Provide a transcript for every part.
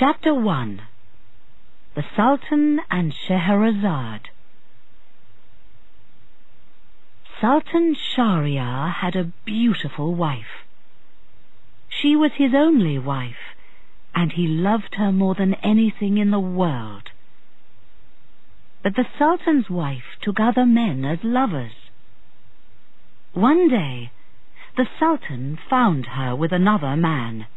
Chapter 1 The Sultan and Scheherazade Sultan Shahryar had a beautiful wife. She was his only wife, and he loved her more than anything in the world. But the Sultan's wife took other men as lovers. One day, the Sultan found her with another man.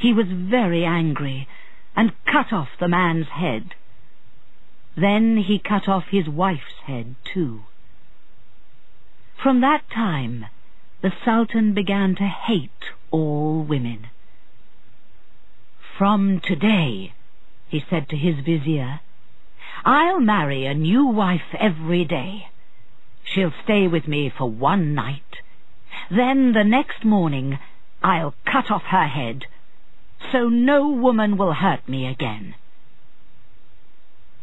He was very angry and cut off the man's head. Then he cut off his wife's head too. From that time, the Sultan began to hate all women. From today, he said to his vizier, I'll marry a new wife every day. She'll stay with me for one night. Then the next morning I'll cut off her head, so no woman will hurt me again.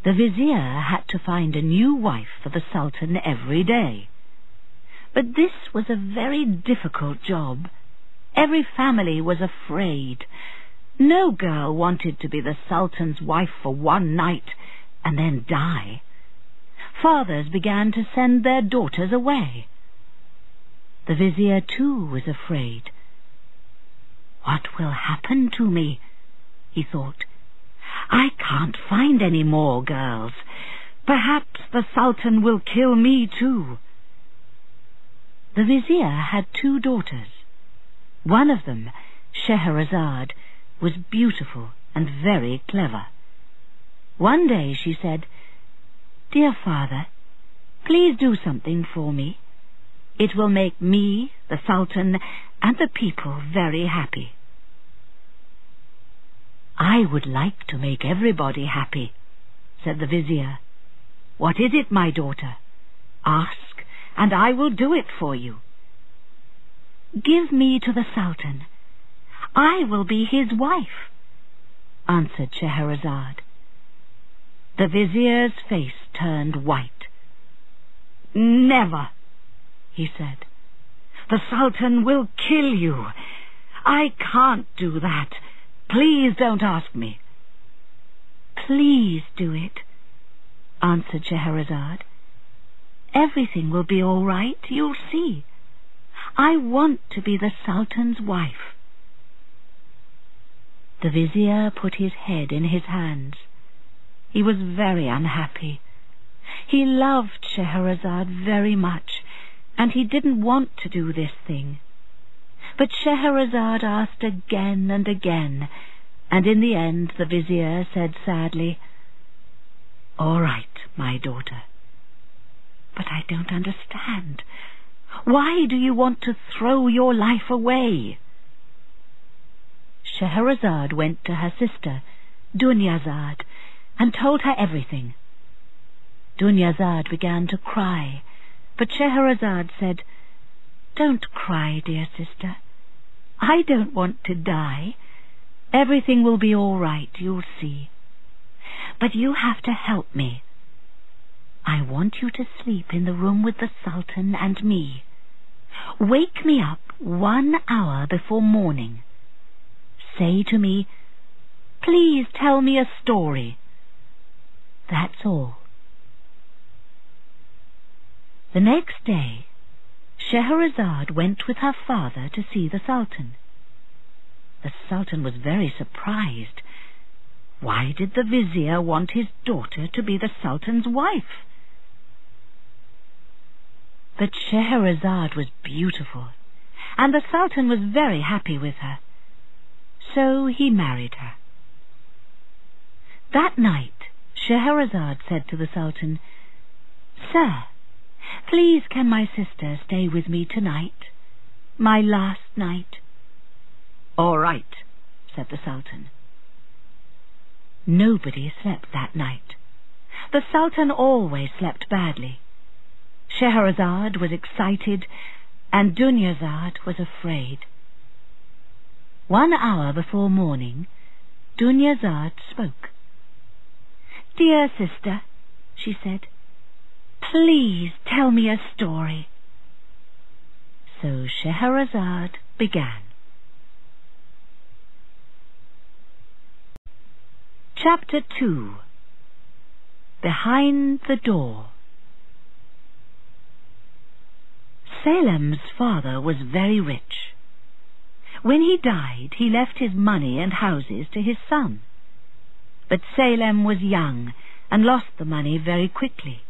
The vizier had to find a new wife for the Sultan every day. But this was a very difficult job. Every family was afraid. No girl wanted to be the Sultan's wife for one night and then die. Fathers began to send their daughters away. The vizier too was afraid. What will happen to me? he thought. I can't find any more girls. Perhaps the Sultan will kill me too. The vizier had two daughters. One of them, Scheherazade, was beautiful and very clever. One day she said, Dear father, please do something for me. It will make me, the Sultan, and the people very happy. I would like to make everybody happy, said the vizier. What is it, my daughter? Ask, and I will do it for you. Give me to the Sultan. I will be his wife, answered Scheherazade. The vizier's face turned white. Never, he said. The Sultan will kill you. I can't do that. Please don't ask me. Please do it, answered Scheherazade. Everything will be all right, you'll see. I want to be the Sultan's wife. The vizier put his head in his hands. He was very unhappy. He loved Scheherazade very much, and he didn't want to do this thing. But Scheherazade asked again and again, and in the end the vizier said sadly, All right, my daughter. But I don't understand. Why do you want to throw your life away? Scheherazade went to her sister, Dunyazad, and told her everything. Dunyazad began to cry, but Scheherazade said, Don't cry, dear sister. I don't want to die. Everything will be all right, you'll see. But you have to help me. I want you to sleep in the room with the Sultan and me. Wake me up one hour before morning. Say to me, Please tell me a story. That's all. The next day, Scheherazade went with her father to see the Sultan. The Sultan was very surprised. Why did the vizier want his daughter to be the Sultan's wife? But Scheherazade was beautiful, and the Sultan was very happy with her. So he married her. That night, Scheherazade said to the Sultan, Sir, Please can my sister stay with me tonight? My last night? All right, said the Sultan. Nobody slept that night. The Sultan always slept badly. Scheherazade was excited, and Dunyazad was afraid. One hour before morning, Dunyazad spoke. Dear sister, she said, Please tell me a story. So Scheherazade began. Chapter 2 Behind the Door Salem's father was very rich. When he died, he left his money and houses to his son. But Salem was young and lost the money very quickly.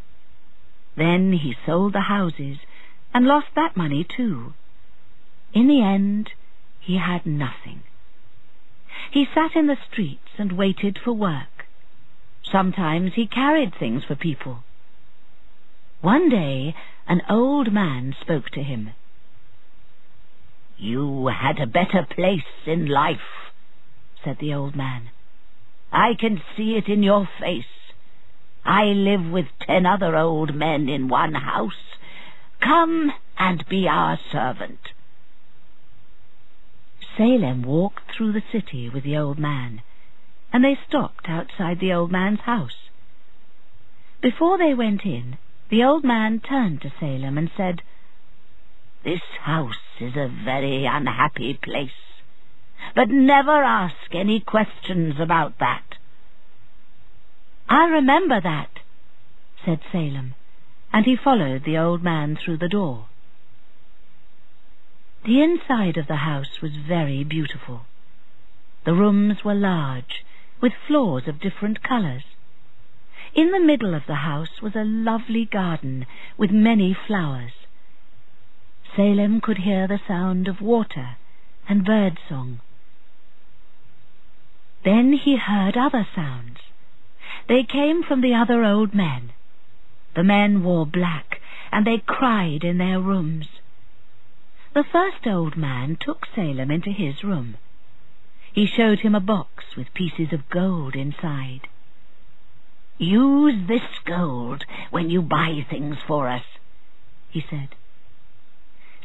Then he sold the houses and lost that money too. In the end, he had nothing. He sat in the streets and waited for work. Sometimes he carried things for people. One day, an old man spoke to him. You had a better place in life, said the old man. I can see it in your face. I live with ten other old men in one house. Come and be our servant. Salem walked through the city with the old man, and they stopped outside the old man's house. Before they went in, the old man turned to Salem and said, This house is a very unhappy place, but never ask any questions about that. I'll remember that, said Salem, and he followed the old man through the door. The inside of the house was very beautiful. The rooms were large, with floors of different colours. In the middle of the house was a lovely garden with many flowers. Salem could hear the sound of water and bird song. Then he heard other sounds. They came from the other old men. The men wore black, and they cried in their rooms. The first old man took Salem into his room. He showed him a box with pieces of gold inside. Use this gold when you buy things for us, he said.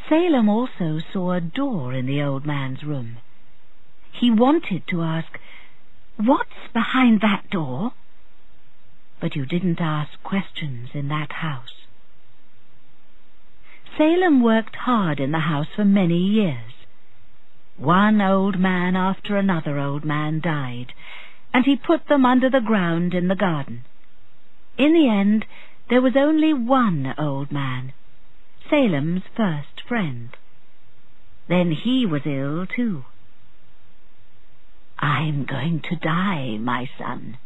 Salem also saw a door in the old man's room. He wanted to ask, What's behind that door? But you didn't ask questions in that house. Salem worked hard in the house for many years. One old man after another old man died, and he put them under the ground in the garden. In the end, there was only one old man, Salem's first friend. Then he was ill, too. I'm going to die, my son,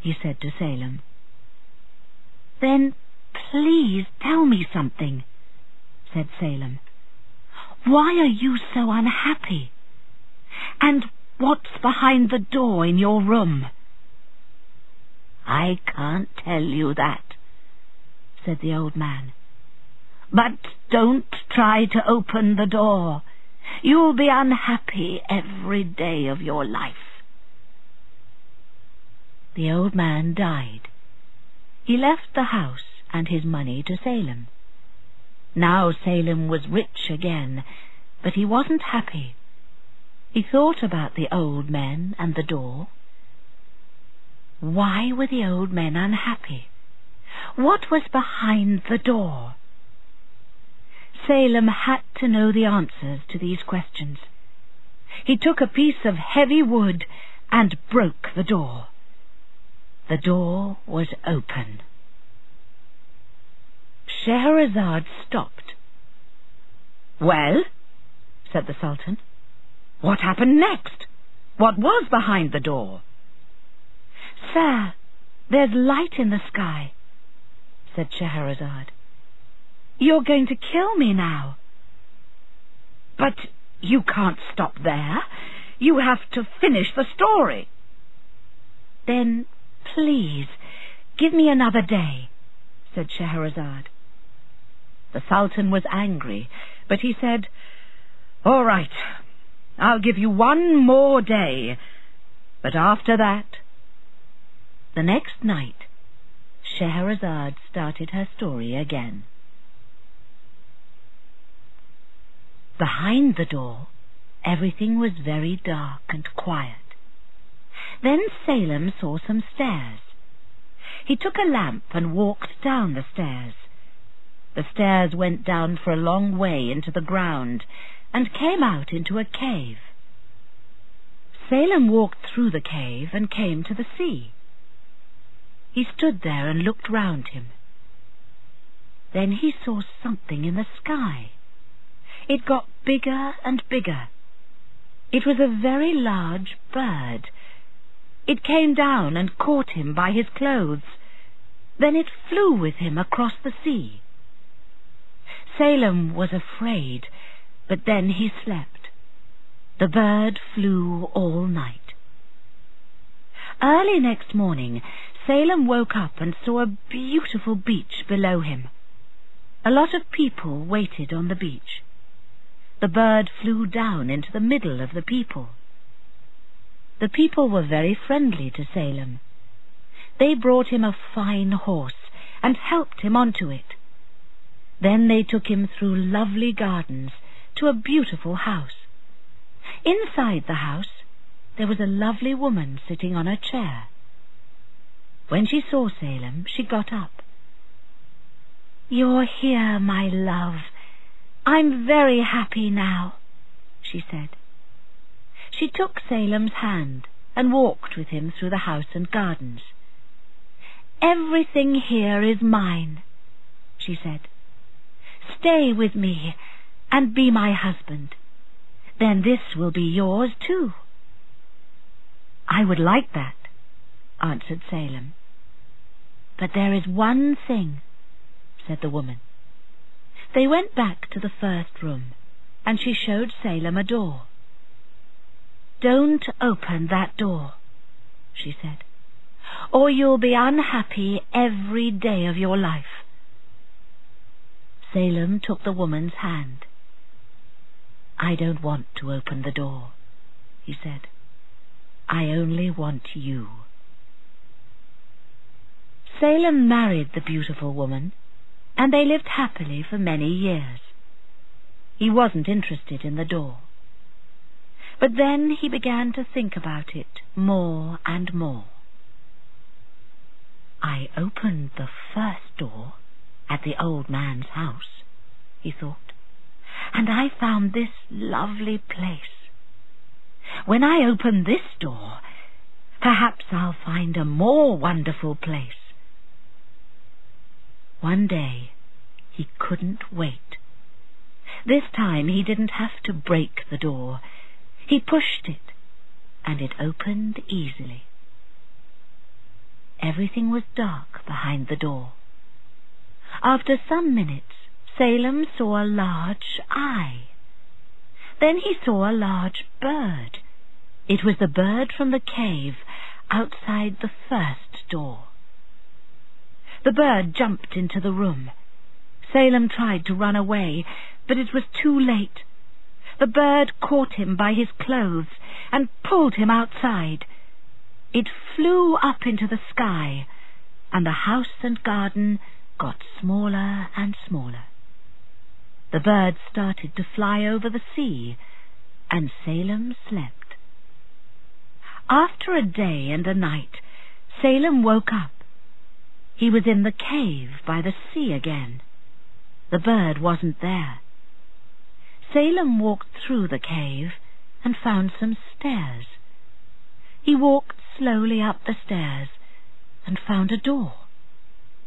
he said to Salem. Then please tell me something, said Salem. Why are you so unhappy? And what's behind the door in your room? I can't tell you that, said the old man. But don't try to open the door. You'll be unhappy every day of your life. The old man died. He left the house and his money to Salem. Now Salem was rich again, but he wasn't happy. He thought about the old men and the door. Why were the old men unhappy? What was behind the door? Salem had to know the answers to these questions. He took a piece of heavy wood and broke the door. The door was open. Scheherazade stopped. Well, said the Sultan, what happened next? What was behind the door? Sir, there's light in the sky, said Scheherazade. You're going to kill me now. But you can't stop there. You have to finish the story. Then, please, give me another day, said Scheherazade. The Sultan was angry, but he said, All right, I'll give you one more day, but after that... The next night, Scheherazade started her story again. Behind the door, everything was very dark and quiet. Then Salem saw some stairs. He took a lamp and walked down the stairs. The stairs went down for a long way into the ground and came out into a cave. Salem walked through the cave and came to the sea. He stood there and looked round him. Then he saw something in the sky. It got bigger and bigger. It was a very large bird. It came down and caught him by his clothes. Then it flew with him across the sea. Salem was afraid, but then he slept. The bird flew all night. Early next morning, Salem woke up and saw a beautiful beach below him. A lot of people waited on the beach. The bird flew down into the middle of the people. The people were very friendly to Salem. They brought him a fine horse and helped him onto it. Then they took him through lovely gardens to a beautiful house. Inside the house there was a lovely woman sitting on a chair. When she saw Salem, she got up. You're here, my love. I'm very happy now, she said. She took Salem's hand and walked with him through the house and gardens. Everything here is mine, she said. Stay with me and be my husband. Then this will be yours too. I would like that, answered Salem. But there is one thing, said the woman. They went back to the first room, and she showed Salem a door. Don't open that door, she said, or you'll be unhappy every day of your life. Salem took the woman's hand. I don't want to open the door, he said. I only want you. Salem married the beautiful woman, and they lived happily for many years. He wasn't interested in the door. But then he began to think about it more and more. I opened the first door at the old man's house, he thought, and I found this lovely place. When I open this door, perhaps I'll find a more wonderful place. One day he couldn't wait. This time he didn't have to break the door. He pushed it, and it opened easily. Everything was dark behind the door. After some minutes, Salem saw a large eye. Then he saw a large bird. It was the bird from the cave outside the first door. The bird jumped into the room. Salem tried to run away, but it was too late. The bird caught him by his clothes and pulled him outside. It flew up into the sky, and the house and garden got smaller and smaller. The bird started to fly over the sea, and Salem slept. After a day and a night, Salem woke up. He was in the cave by the sea again. The bird wasn't there. Salem walked through the cave and found some stairs. He walked slowly up the stairs and found a door.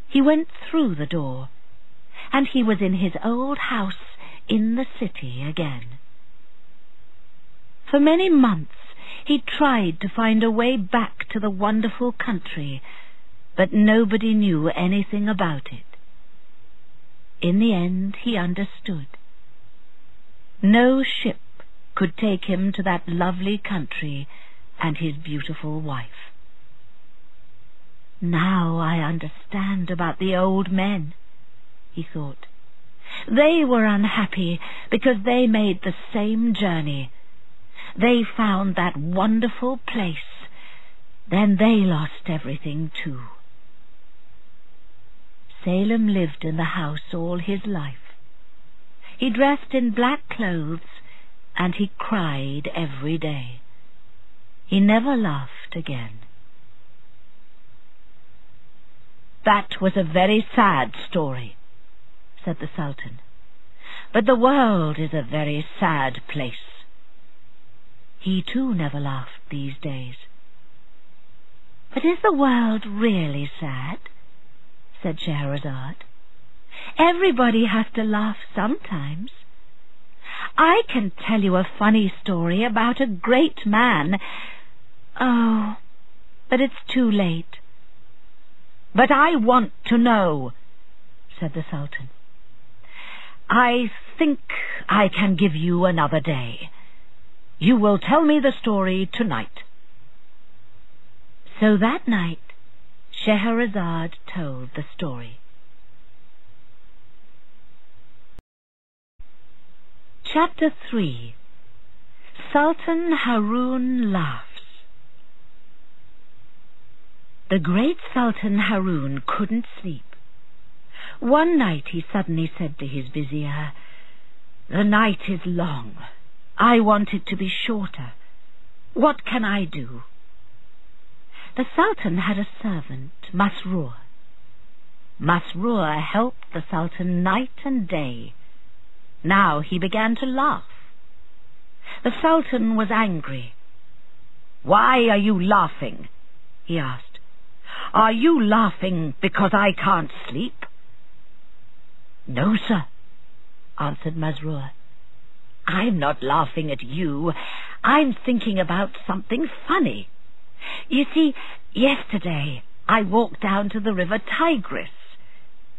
He went through the door, and he was in his old house in the city again. For many months he tried to find a way back to the wonderful country, but nobody knew anything about it. In the end he understood. No ship could take him to that lovely country and his beautiful wife. Now I understand about the old men, he thought. They were unhappy because they made the same journey. They found that wonderful place. Then they lost everything too. Salem lived in the house all his life. He dressed in black clothes, and he cried every day. He never laughed again. That was a very sad story, said the Sultan. But the world is a very sad place. He too never laughed these days. But is the world really sad? said Scheherazade. Everybody has to laugh sometimes. I can tell you a funny story about a great man. Oh, but it's too late. But I want to know, said the Sultan. I think I can give you another day. You will tell me the story tonight. So that night, Scheherazade told the story. Chapter 3 Sultan Haroun Laughs The great Sultan Haroun couldn't sleep. One night he suddenly said to his vizier, The night is long. I want it to be shorter. What can I do? The Sultan had a servant, Masrur. Masrur helped the Sultan night and day. Now he began to laugh. The Sultan was angry. Why are you laughing? he asked. Are you laughing because I can't sleep? No, sir, answered Masrur. I'm not laughing at you. I'm thinking about something funny. You see, yesterday I walked down to the river Tigris.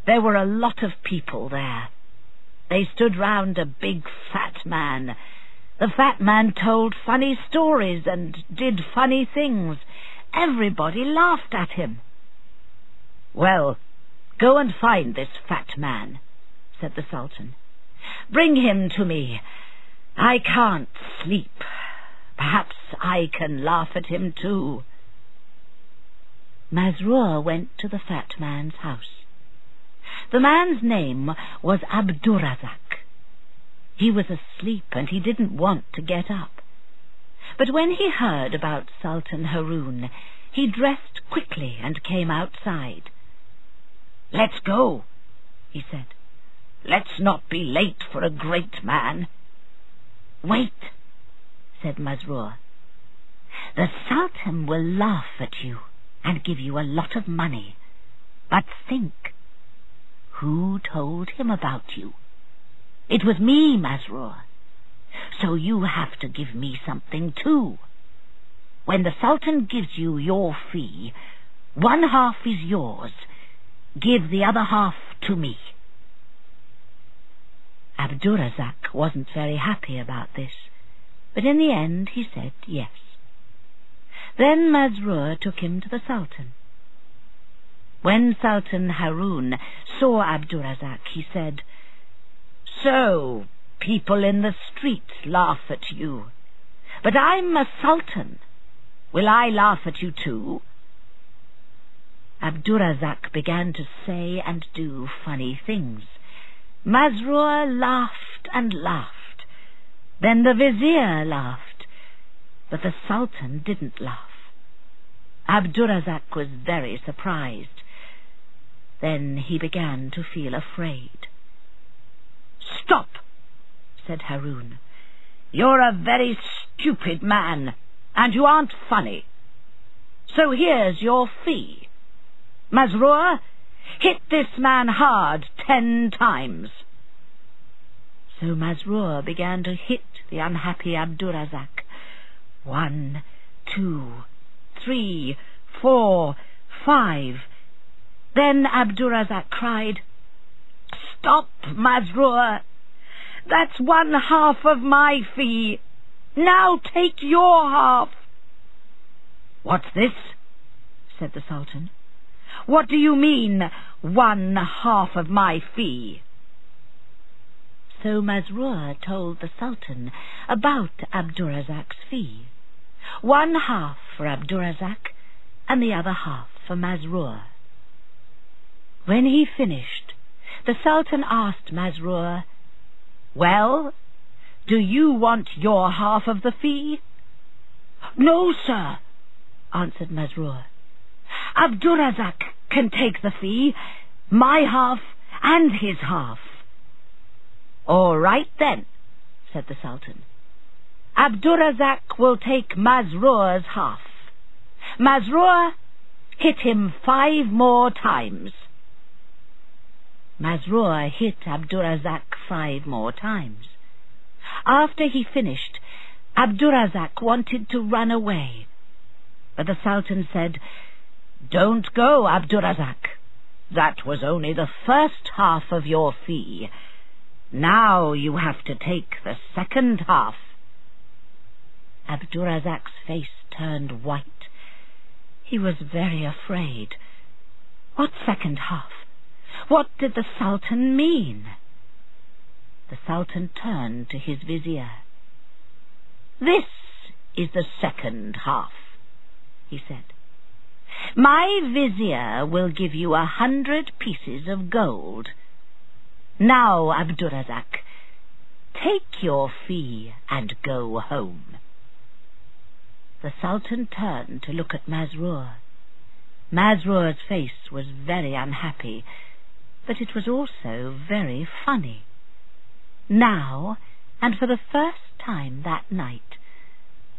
There were a lot of people there. They stood round a big fat man. The fat man told funny stories and did funny things. Everybody laughed at him. Well, go and find this fat man, said the Sultan. Bring him to me. I can't sleep. Perhaps I can laugh at him too. Masrur went to the fat man's house. The man's name was Abdurazak. He was asleep and he didn't want to get up. But when he heard about Sultan Haroun, he dressed quickly and came outside. Let's go, he said. Let's not be late for a great man. Wait, said Masrur. The Sultan will laugh at you and give you a lot of money. But think, who told him about you? It was me, Masrur. So you have to give me something too. When the Sultan gives you your fee, one half is yours. Give the other half to me. Abdurazak wasn't very happy about this, but in the end he said yes. Then Masrur took him to the Sultan. When Sultan Haroun saw Abdurazak, he said, So, people in the streets laugh at you. But I'm a sultan. Will I laugh at you too? Abdurazak began to say and do funny things. Masrur laughed and laughed. Then the vizier laughed, but the sultan didn't laugh. Abdurazak was very surprised. Then he began to feel afraid. Stop, said Haroun. You're a very stupid man, and you aren't funny. So here's your fee. Masrur, hit this man hard ten times. So Masrur began to hit the unhappy Abdurazak. One, two, three, four, five, then Abdurazak cried, Stop, Masrur! That's one half of my fee. Now take your half. What's this? said the Sultan. What do you mean, one half of my fee? So Masrur told the Sultan about Abdurazak's fee. One half for Abdurazak and the other half for Masrur. When he finished, the Sultan asked Masrur, Well, do you want your half of the fee? No, sir, answered Masrur. Abdurazak can take the fee, my half and his half. All right then, said the Sultan. Abdurazak will take Masrur's half. Masrur, hit him five more times. Masrur hit Abdurazak five more times. After he finished, Abdurazak wanted to run away. But the Sultan said, Don't go, Abdurazak. That was only the first half of your fee. Now you have to take the second half. Abdurazak's face turned white. He was very afraid. What second half? What did the Sultan mean? The Sultan turned to his vizier. This is the second half, he said. My vizier will give you a hundred pieces of gold. Now, Abdurazak, take your fee and go home. The Sultan turned to look at Masrur. Masrur's face was very unhappy, but it was also very funny. Now, and for the first time that night,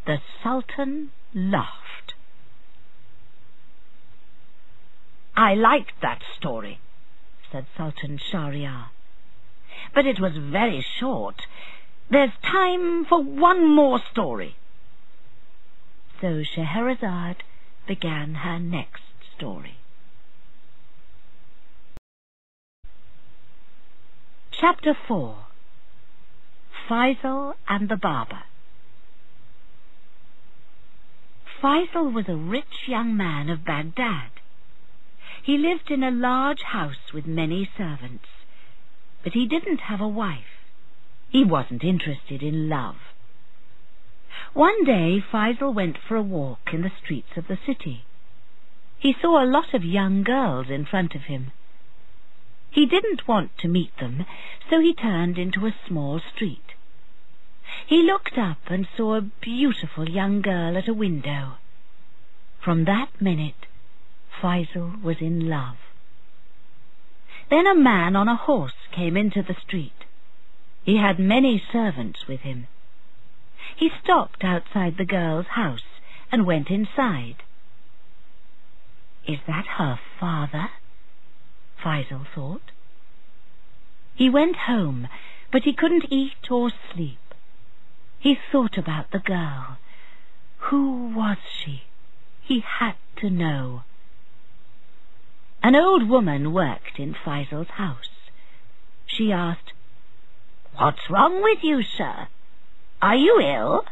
the Sultan laughed. I liked that story, said Sultan Shahryar. But it was very short. There's time for one more story. So Scheherazade began her next story. Chapter 4 Faisal and the Barber Faisal was a rich young man of Baghdad. He lived in a large house with many servants, but he didn't have a wife. He wasn't interested in love. One day Faisal went for a walk in the streets of the city. He saw a lot of young girls in front of him. He didn't want to meet them, so he turned into a small street. He looked up and saw a beautiful young girl at a window. From that minute, Faisal was in love. Then a man on a horse came into the street. He had many servants with him. He stopped outside the girl's house and went inside. Is that her father? Faisal thought. He went home, but he couldn't eat or sleep. He thought about the girl. Who was she? He had to know. An old woman worked in Faisal's house. She asked, What's wrong with you, sir? Are you ill?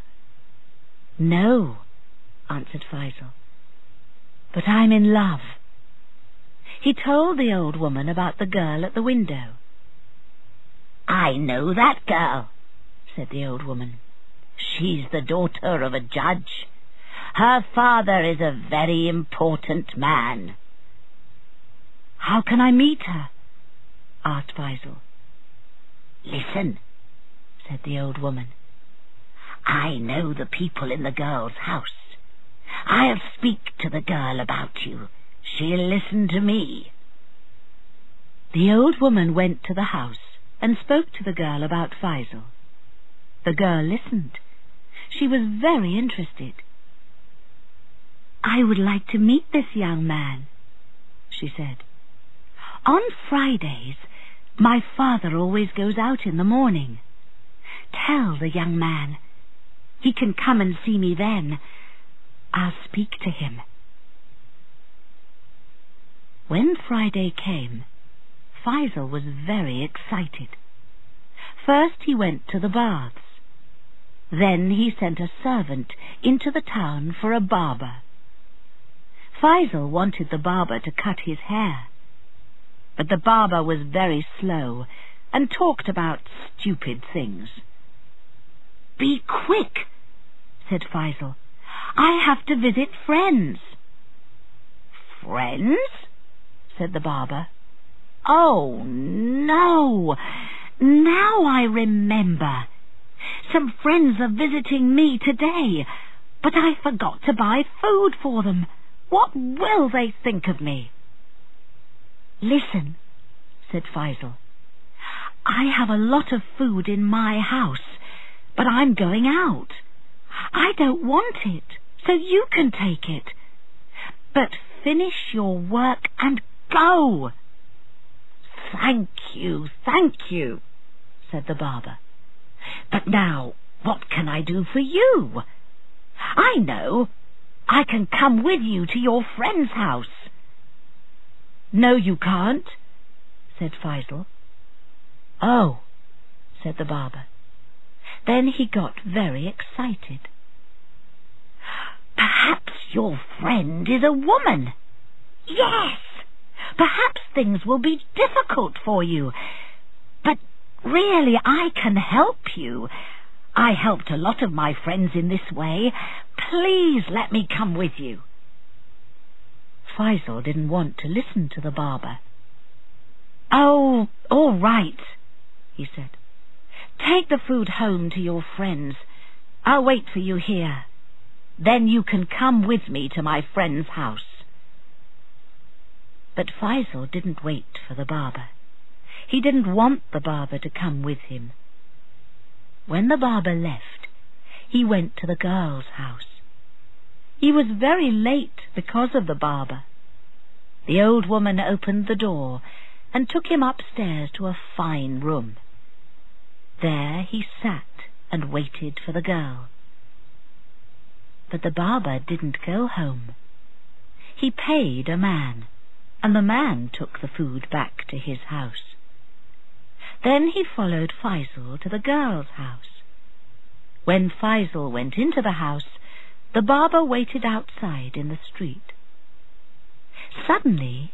No, answered Faisal. But I'm in love. He told the old woman about the girl at the window. I know that girl, said the old woman. She's the daughter of a judge. Her father is a very important man. How can I meet her? asked Faisal. Listen, said the old woman. I know the people in the girl's house. I'll speak to the girl about you. She'll listen to me. The old woman went to the house and spoke to the girl about Faisal. The girl listened. She was very interested. I would like to meet this young man, she said. On Fridays, my father always goes out in the morning. Tell the young man. He can come and see me then. I'll speak to him. When Friday came, Faisal was very excited. First he went to the baths. Then he sent a servant into the town for a barber. Faisal wanted the barber to cut his hair. But the barber was very slow and talked about stupid things. Be quick, said Faisal. I have to visit friends. Friends? Said the barber. Oh, no. Now I remember. Some friends are visiting me today, but I forgot to buy food for them. What will they think of me? Listen, said Faisal. I have a lot of food in my house, but I'm going out. I don't want it, so you can take it. But finish your work and go. Thank you, thank you, said the barber. But now, what can I do for you? I know. I can come with you to your friend's house. No, you can't, said Faisal. Oh, said the barber. Then he got very excited. Perhaps your friend is a woman. Yes, perhaps things will be difficult for you. But really, I can help you. I helped a lot of my friends in this way. Please let me come with you. Faisal didn't want to listen to the barber. Oh, all right, he said. Take the food home to your friends. I'll wait for you here. Then you can come with me to my friend's house. But Faisal didn't wait for the barber. He didn't want the barber to come with him. When the barber left, he went to the girl's house. He was very late because of the barber. The old woman opened the door and took him upstairs to a fine room. There he sat and waited for the girl. But the barber didn't go home. He paid a man, and the man took the food back to his house. Then he followed Faisal to the girl's house. When Faisal went into the house, the barber waited outside in the street. Suddenly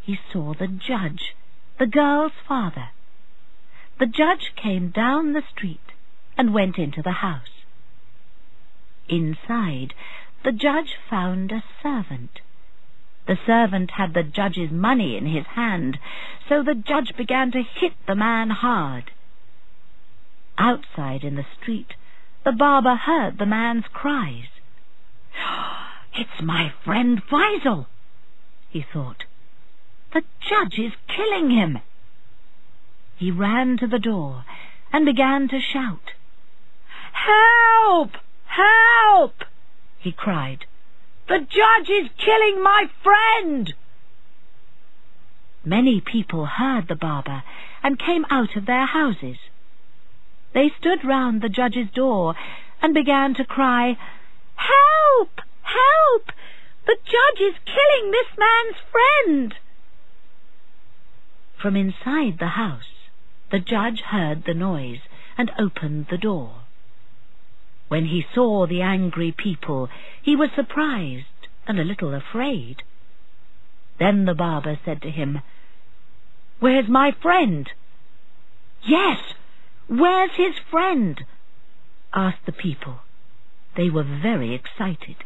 he saw the judge, the girl's father, the judge came down the street and went into the house. Inside, the judge found a servant. The servant had the judge's money in his hand, so the judge began to hit the man hard. Outside in the street, the barber heard the man's cries. It's my friend Faisal, he thought. The judge is killing him. He ran to the door and began to shout. Help! Help! he cried. The judge is killing my friend! Many people heard the barber and came out of their houses. They stood round the judge's door and began to cry, Help! Help! The judge is killing this man's friend! From inside the house, the judge heard the noise and opened the door. When he saw the angry people, he was surprised and a little afraid. Then the barber said to him, Where's my friend? Yes, where's his friend? asked the people. They were very excited.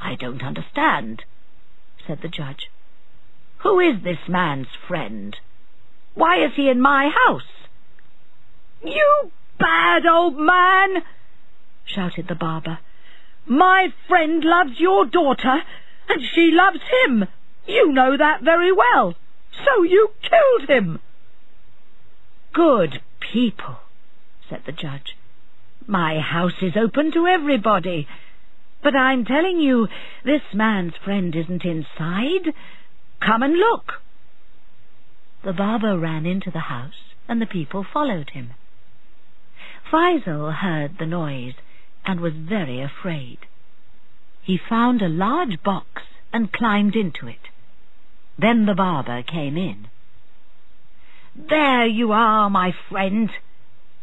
I don't understand, said the judge. Who is this man's friend? Why is he in my house? You bad old man! Shouted the barber. My friend loves your daughter, and she loves him. You know that very well. So you killed him. Good people, said the judge. My house is open to everybody. But I'm telling you, this man's friend isn't inside. Come and look. The barber ran into the house, and the people followed him. Faisal heard the noise and was very afraid. He found a large box and climbed into it. Then the barber came in. There you are, my friend,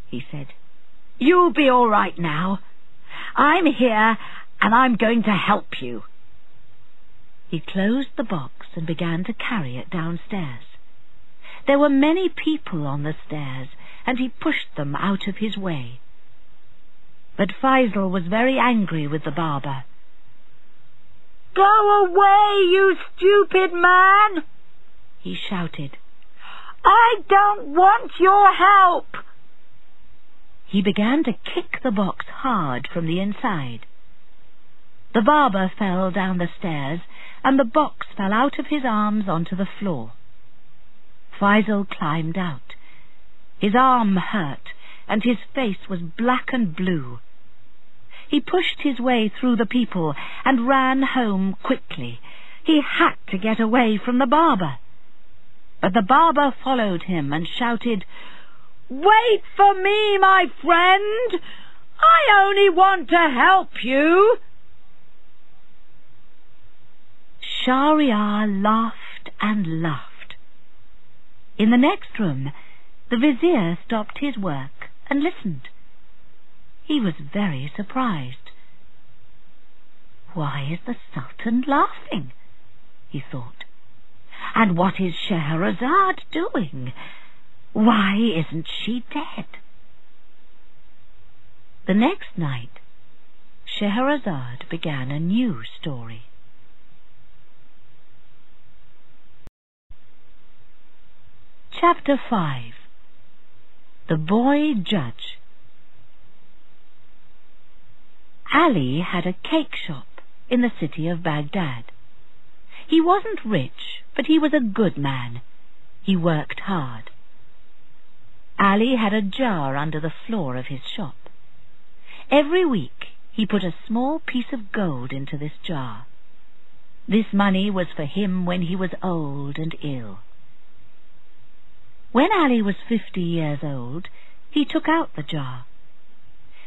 he said. You'll be all right now. I'm here, and I'm going to help you. He closed the box and began to carry it downstairs. There were many people on the stairs, and he pushed them out of his way. But Faisal was very angry with the barber. Go away, you stupid man! he shouted. I don't want your help! He began to kick the box hard from the inside. The barber fell down the stairs, and the box fell out of his arms onto the floor. Faisal climbed out. His arm hurt, and his face was black and blue. He pushed his way through the people and ran home quickly. He had to get away from the barber. But the barber followed him and shouted, Wait for me, my friend! I only want to help you! Shahryar laughed and laughed. In the next room, the vizier stopped his work and listened. He was very surprised. Why is the Sultan laughing? he thought. And what is Scheherazade doing? Why isn't she dead? The next night, Scheherazade began a new story. Chapter 5 The Boy Judge Ali had a cake shop in the city of Baghdad. He wasn't rich, but he was a good man. He worked hard. Ali had a jar under the floor of his shop. Every week he put a small piece of gold into this jar. This money was for him when he was old and ill. When Ali was fifty years old, he took out the jar.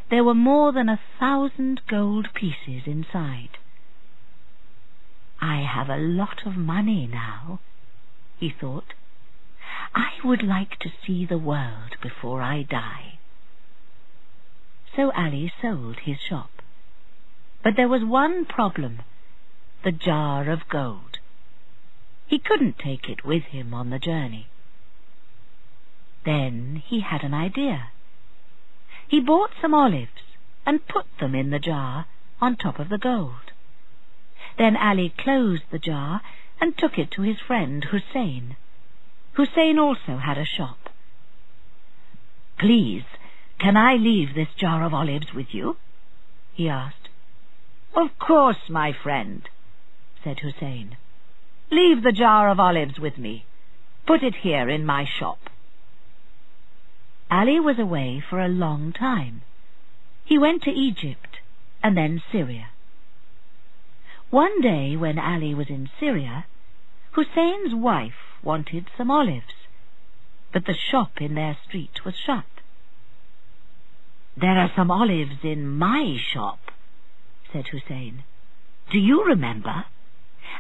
There were more than a thousand gold pieces inside. I have a lot of money now, he thought. I would like to see the world before I die. So Ali sold his shop. But there was one problem, the jar of gold. He couldn't take it with him on the journey. Then he had an idea. He bought some olives and put them in the jar on top of the gold. Then Ali closed the jar and took it to his friend Hussein. Hussein also had a shop. Please, can I leave this jar of olives with you? he asked. Of course, my friend, said Hussein. Leave the jar of olives with me. Put it here in my shop. Ali was away for a long time. He went to Egypt and then Syria. One day when Ali was in Syria, Hussein's wife wanted some olives, but the shop in their street was shut. There are some olives in my shop, said Hussein. Do you remember?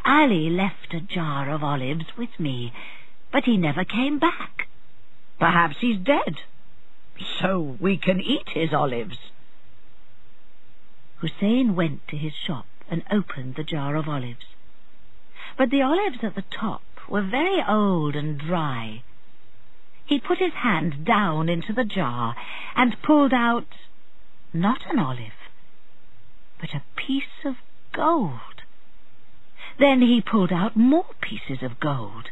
Ali left a jar of olives with me, but he never came back. Perhaps he's dead, so we can eat his olives. Hussein went to his shop and opened the jar of olives. But the olives at the top were very old and dry. He put his hand down into the jar and pulled out not an olive, but a piece of gold. Then he pulled out more pieces of gold.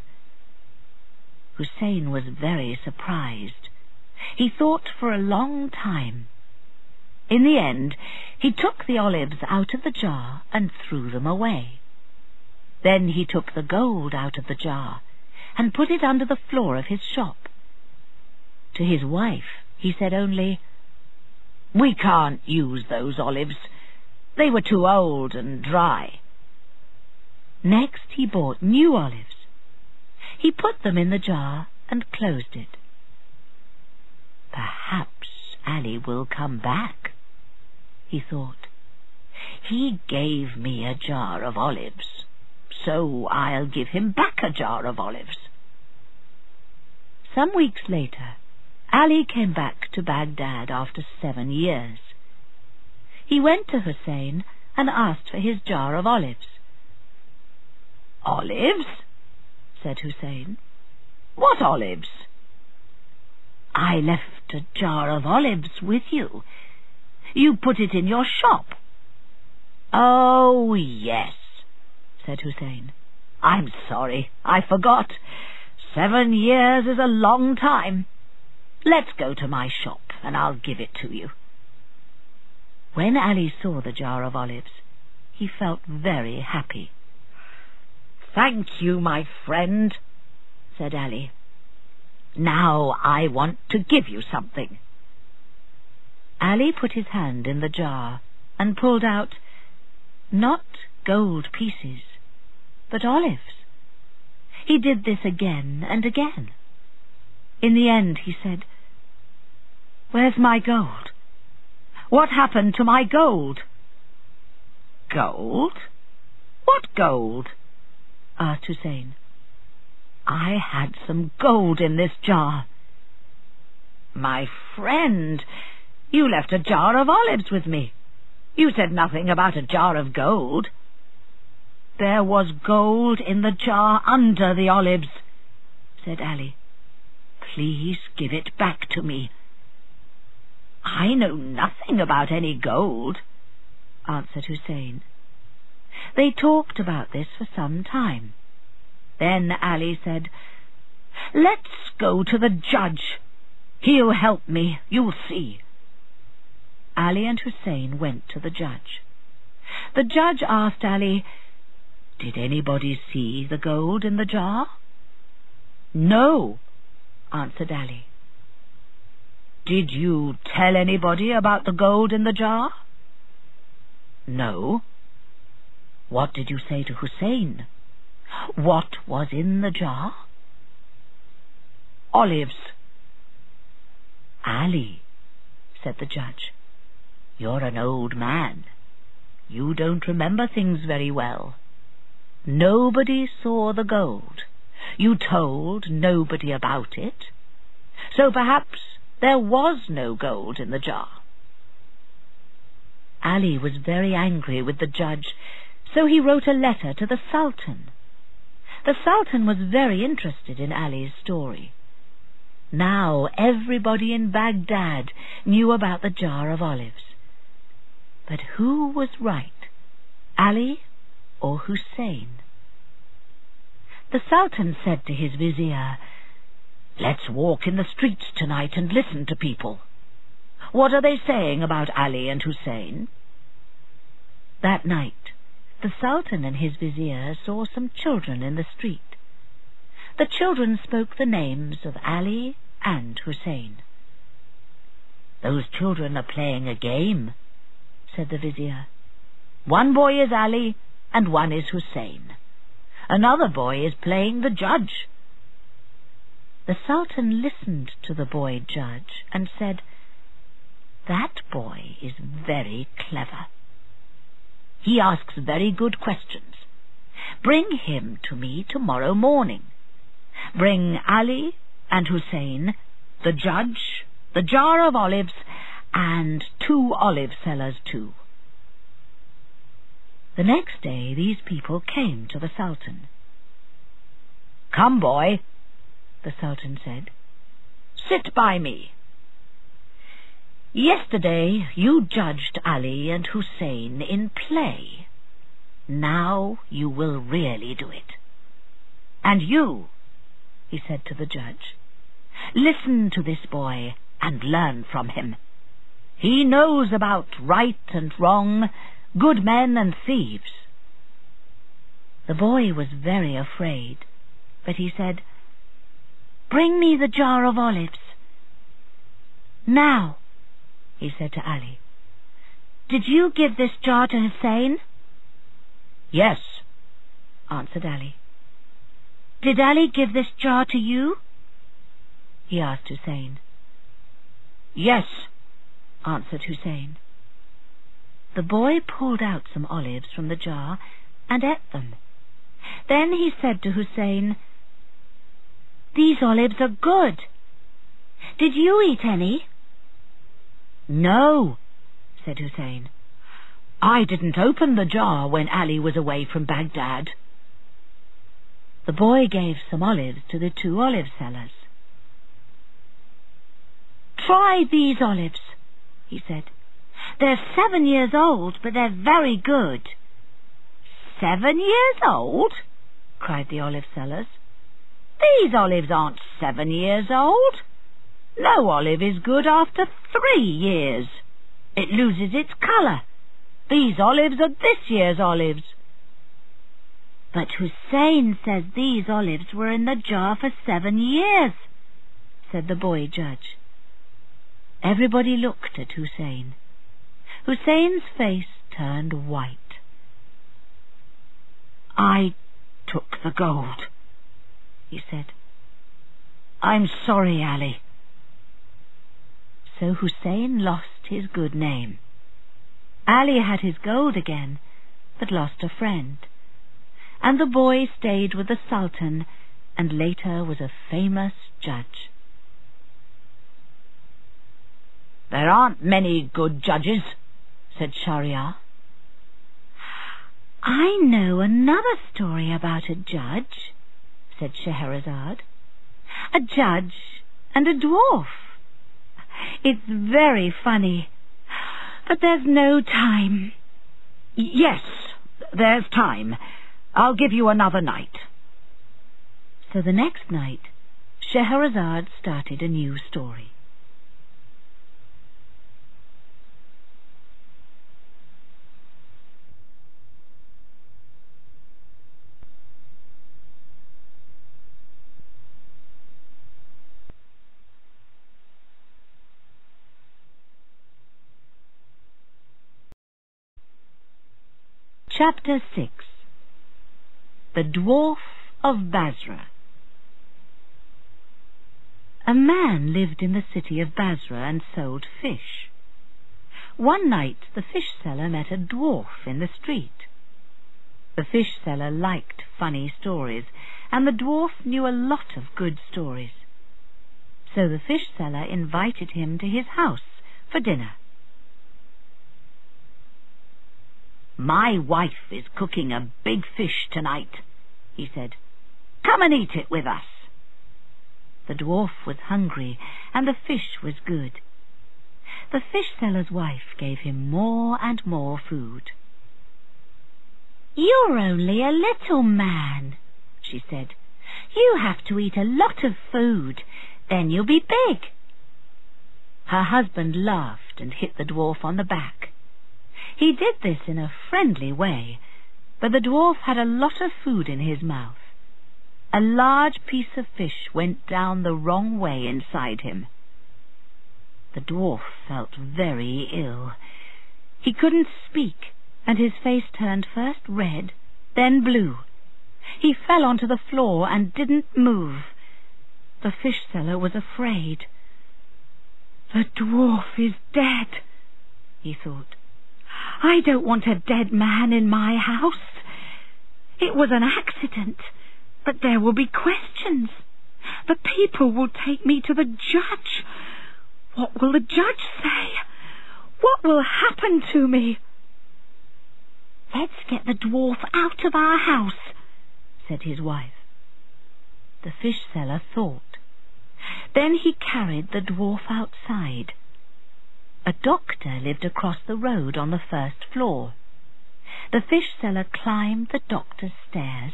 Hussein was very surprised. He thought for a long time. In the end, he took the olives out of the jar and threw them away. Then he took the gold out of the jar and put it under the floor of his shop. To his wife he said only, We can't use those olives. They were too old and dry. Next he bought new olives. He put them in the jar and closed it. Perhaps Ali will come back, he thought. He gave me a jar of olives, so I'll give him back a jar of olives. Some weeks later, Ali came back to Baghdad after seven years. He went to Hussein and asked for his jar of olives. Olives? said Hussein. What olives? I left a jar of olives with you. You put it in your shop. Oh, yes, said Hussein. I'm sorry, I forgot. Seven years is a long time. Let's go to my shop, and I'll give it to you. When Ali saw the jar of olives, he felt very happy. Thank you, my friend, said Ali. Now I want to give you something. Ali put his hand in the jar and pulled out not gold pieces, but olives. He did this again and again. In the end he said, Where's my gold? What happened to my gold? Gold? What gold? asked Hussein. I had some gold in this jar. My friend, you left a jar of olives with me. You said nothing about a jar of gold. There was gold in the jar under the olives, said Ali. Please give it back to me. I know nothing about any gold, answered Hussein. They talked about this for some time. Then Ali said, Let's go to the judge. He'll help me, you'll see. Ali and Hussein went to the judge. The judge asked Ali, Did anybody see the gold in the jar? No, answered Ali. Did you tell anybody about the gold in the jar? No. What did you say to Hussein? What was in the jar? Olives. Ali, said the judge, you're an old man. You don't remember things very well. Nobody saw the gold. You told nobody about it. So perhaps there was no gold in the jar. Ali was very angry with the judge, so he wrote a letter to the Sultan. The Sultan was very interested in Ali's story. Now everybody in Baghdad knew about the jar of olives. But who was right, Ali or Hussein? The Sultan said to his vizier, Let's walk in the streets tonight and listen to people. What are they saying about Ali and Hussein? That night, the Sultan and his vizier saw some children in the street. The children spoke the names of Ali and Hussein. Those children are playing a game, said the vizier. One boy is Ali and one is Hussein. Another boy is playing the judge. The Sultan listened to the boy judge and said, That boy is very clever. He asks very good questions. Bring him to me tomorrow morning. Bring Ali and Hussein, the judge, the jar of olives, and two olive sellers too. The next day these people came to the Sultan. Come, boy, the Sultan said. Sit by me. Yesterday you judged Ali and Hussein in play. Now you will really do it. And you, he said to the judge, listen to this boy and learn from him. He knows about right and wrong, good men and thieves. The boy was very afraid, but he said, Bring me the jar of olives. Now, he said to Ali, did you give this jar to Hussein? Yes, answered Ali. Did Ali give this jar to you? He asked Hussein. Yes, answered Hussein. The boy pulled out some olives from the jar and ate them. Then he said to Hussein, these olives are good. Did you eat any? No, said Hussein. I didn't open the jar when Ali was away from Baghdad. The boy gave some olives to the two olive sellers. Try these olives, he said. They're seven years old, but they're very good. Seven years old? cried the olive sellers. These olives aren't seven years old. No olive is good after three years. It loses its colour. These olives are this year's olives. But Hussein says these olives were in the jar for seven years, said the boy judge. Everybody looked at Hussein. Hussein's face turned white. I took the gold, he said. I'm sorry, Ali. So Hussein lost his good name. Ali had his gold again, but lost a friend. And the boy stayed with the Sultan and later was a famous judge. There aren't many good judges, said Shahryar. I know another story about a judge, said Scheherazade. A judge and a dwarf. It's very funny, but there's no time. Yes, there's time. I'll give you another night. So the next night, Scheherazade started a new story. Chapter 6 The Dwarf of Basra A man lived in the city of Basra and sold fish. One night the fish seller met a dwarf in the street. The fish seller liked funny stories, and the dwarf knew a lot of good stories. So the fish seller invited him to his house for dinner. My wife is cooking a big fish tonight, he said. Come and eat it with us. The dwarf was hungry, and the fish was good. The fish seller's wife gave him more and more food. You're only a little man, she said. You have to eat a lot of food, then you'll be big. Her husband laughed and hit the dwarf on the back. He did this in a friendly way, but the dwarf had a lot of food in his mouth. A large piece of fish went down the wrong way inside him. The dwarf felt very ill. He couldn't speak, and his face turned first red, then blue. He fell onto the floor and didn't move. The fish seller was afraid. The dwarf is dead, he thought. I don't want a dead man in my house. It was an accident, but there will be questions. The people will take me to the judge. What will the judge say? What will happen to me? Let's get the dwarf out of our house, said his wife. The fish seller thought. Then he carried the dwarf outside a doctor lived across the road on the first floor. The fish seller climbed the doctor's stairs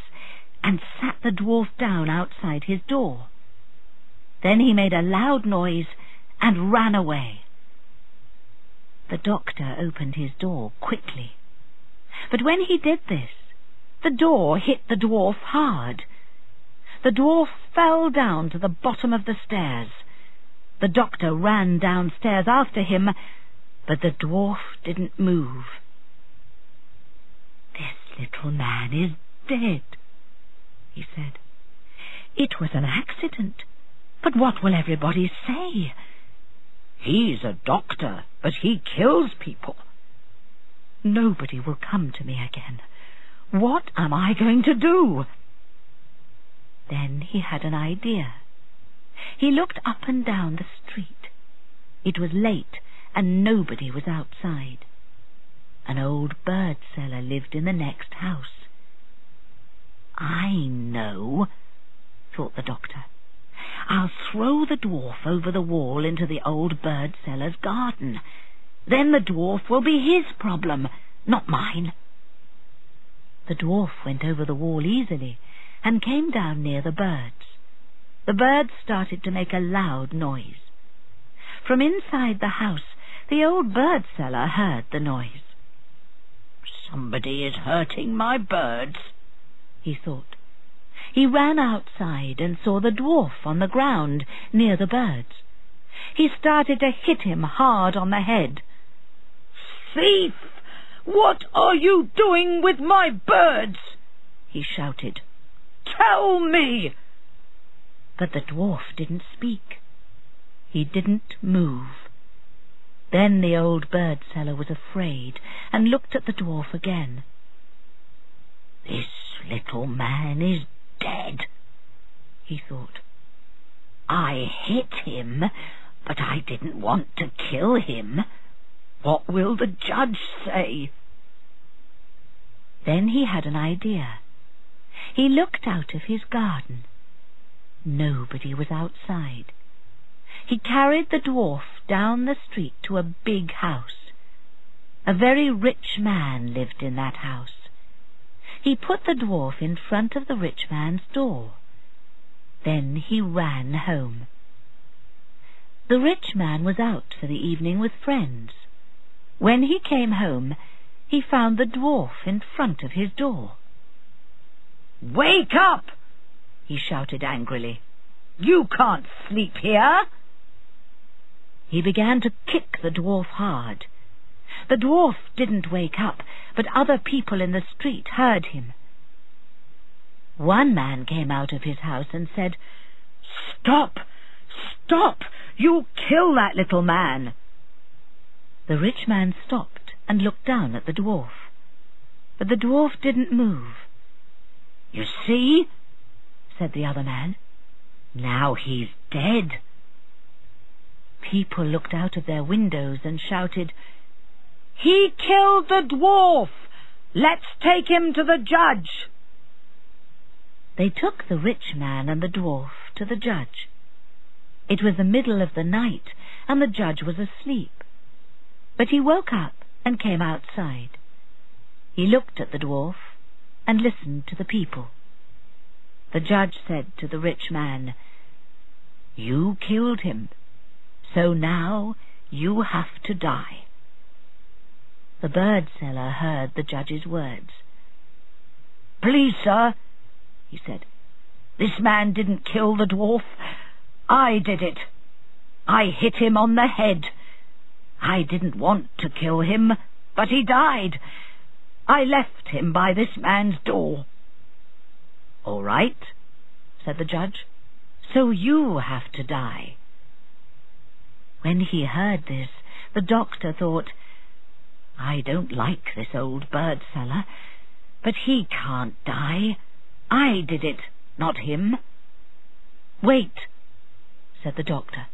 and sat the dwarf down outside his door. Then he made a loud noise and ran away. The doctor opened his door quickly. But when he did this, the door hit the dwarf hard. The dwarf fell down to the bottom of the stairs the doctor ran downstairs after him, but the dwarf didn't move. This little man is dead, he said. It was an accident, but what will everybody say? He's a doctor, but he kills people. Nobody will come to me again. What am I going to do? Then he had an idea. He looked up and down the street. It was late, and nobody was outside. An old bird seller lived in the next house. I know, thought the doctor. I'll throw the dwarf over the wall into the old bird seller's garden. Then the dwarf will be his problem, not mine. The dwarf went over the wall easily and came down near the birds. The birds started to make a loud noise. From inside the house, the old bird seller heard the noise. Somebody is hurting my birds, he thought. He ran outside and saw the dwarf on the ground near the birds. He started to hit him hard on the head. thief! What are you doing with my birds? he shouted. Tell me! But the dwarf didn't speak. He didn't move. Then the old bird seller was afraid and looked at the dwarf again. This little man is dead, he thought. I hit him, but I didn't want to kill him. What will the judge say? Then he had an idea. He looked out of his garden. Nobody was outside. He carried the dwarf down the street to a big house. A very rich man lived in that house. He put the dwarf in front of the rich man's door. Then he ran home. The rich man was out for the evening with friends. When he came home, he found the dwarf in front of his door. Wake up! He shouted angrily. You can't sleep here! He began to kick the dwarf hard. The dwarf didn't wake up, but other people in the street heard him. One man came out of his house and said, Stop! Stop! You'll kill that little man! The rich man stopped and looked down at the dwarf. But the dwarf didn't move. You see, said the other man. Now he's dead. People looked out of their windows and shouted, He killed the dwarf! Let's take him to the judge! They took the rich man and the dwarf to the judge. It was the middle of the night, and the judge was asleep. But he woke up and came outside. He looked at the dwarf and listened to the people. The judge said to the rich man, You killed him, so now you have to die. The bird seller heard the judge's words. Please, sir, he said, this man didn't kill the dwarf. I did it. I hit him on the head. I didn't want to kill him, but he died. I left him by this man's door. All right, said the judge. So you have to die. When he heard this, the doctor thought, I don't like this old bird seller, but he can't die. I did it, not him. Wait, said the doctor.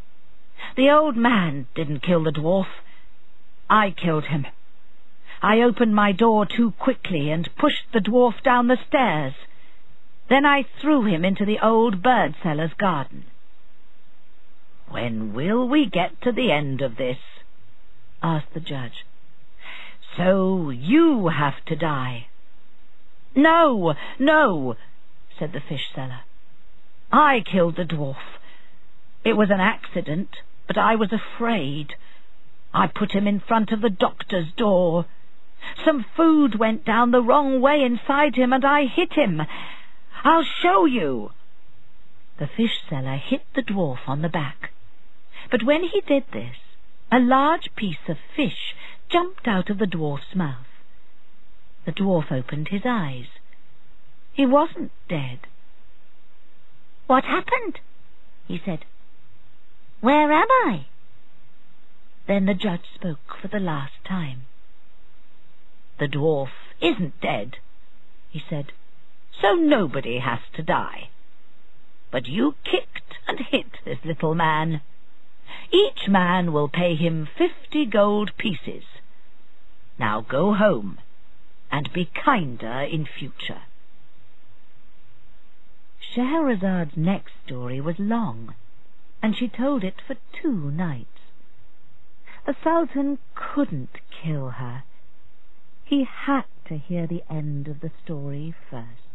The old man didn't kill the dwarf. I killed him. I opened my door too quickly and pushed the dwarf down the stairs. Then I threw him into the old bird seller's garden. When will we get to the end of this? asked the judge. So you have to die. No, no, said the fish seller. I killed the dwarf. It was an accident, but I was afraid. I put him in front of the doctor's door. Some food went down the wrong way inside him, and I hit him. I'll show you. The fish seller hit the dwarf on the back. But when he did this, a large piece of fish jumped out of the dwarf's mouth. The dwarf opened his eyes. He wasn't dead. What happened? he said. Where am I? Then the judge spoke for the last time. The dwarf isn't dead, he said, so nobody has to die. But you kicked and hit this little man. Each man will pay him fifty gold pieces. Now go home and be kinder in future. Scheherazade's next story was long, and she told it for two nights. The Sultan couldn't kill her, he had to hear the end of the story first.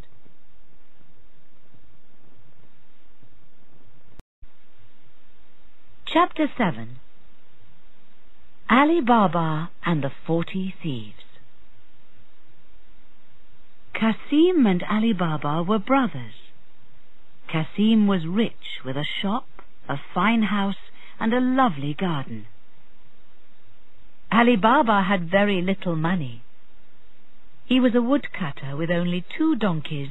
Chapter 7 Ali Baba and the Forty Thieves Cassim and Ali Baba were brothers. Cassim was rich with a shop, a fine house, and a lovely garden. Ali Baba had very little money. He was a woodcutter with only two donkeys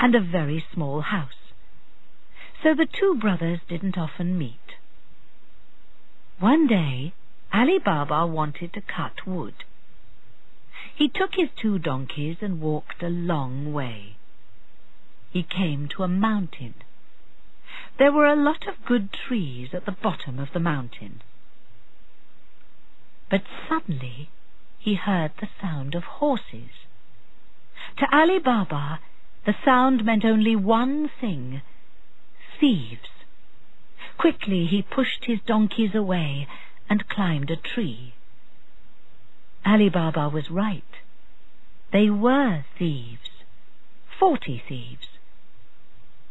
and a very small house. So the two brothers didn't often meet. One day, Ali Baba wanted to cut wood. He took his two donkeys and walked a long way. He came to a mountain. There were a lot of good trees at the bottom of the mountain. But suddenly he heard the sound of horses. To Ali Baba, the sound meant only one thing thieves. Quickly he pushed his donkeys away and climbed a tree. Ali Baba was right. They were thieves. Forty thieves.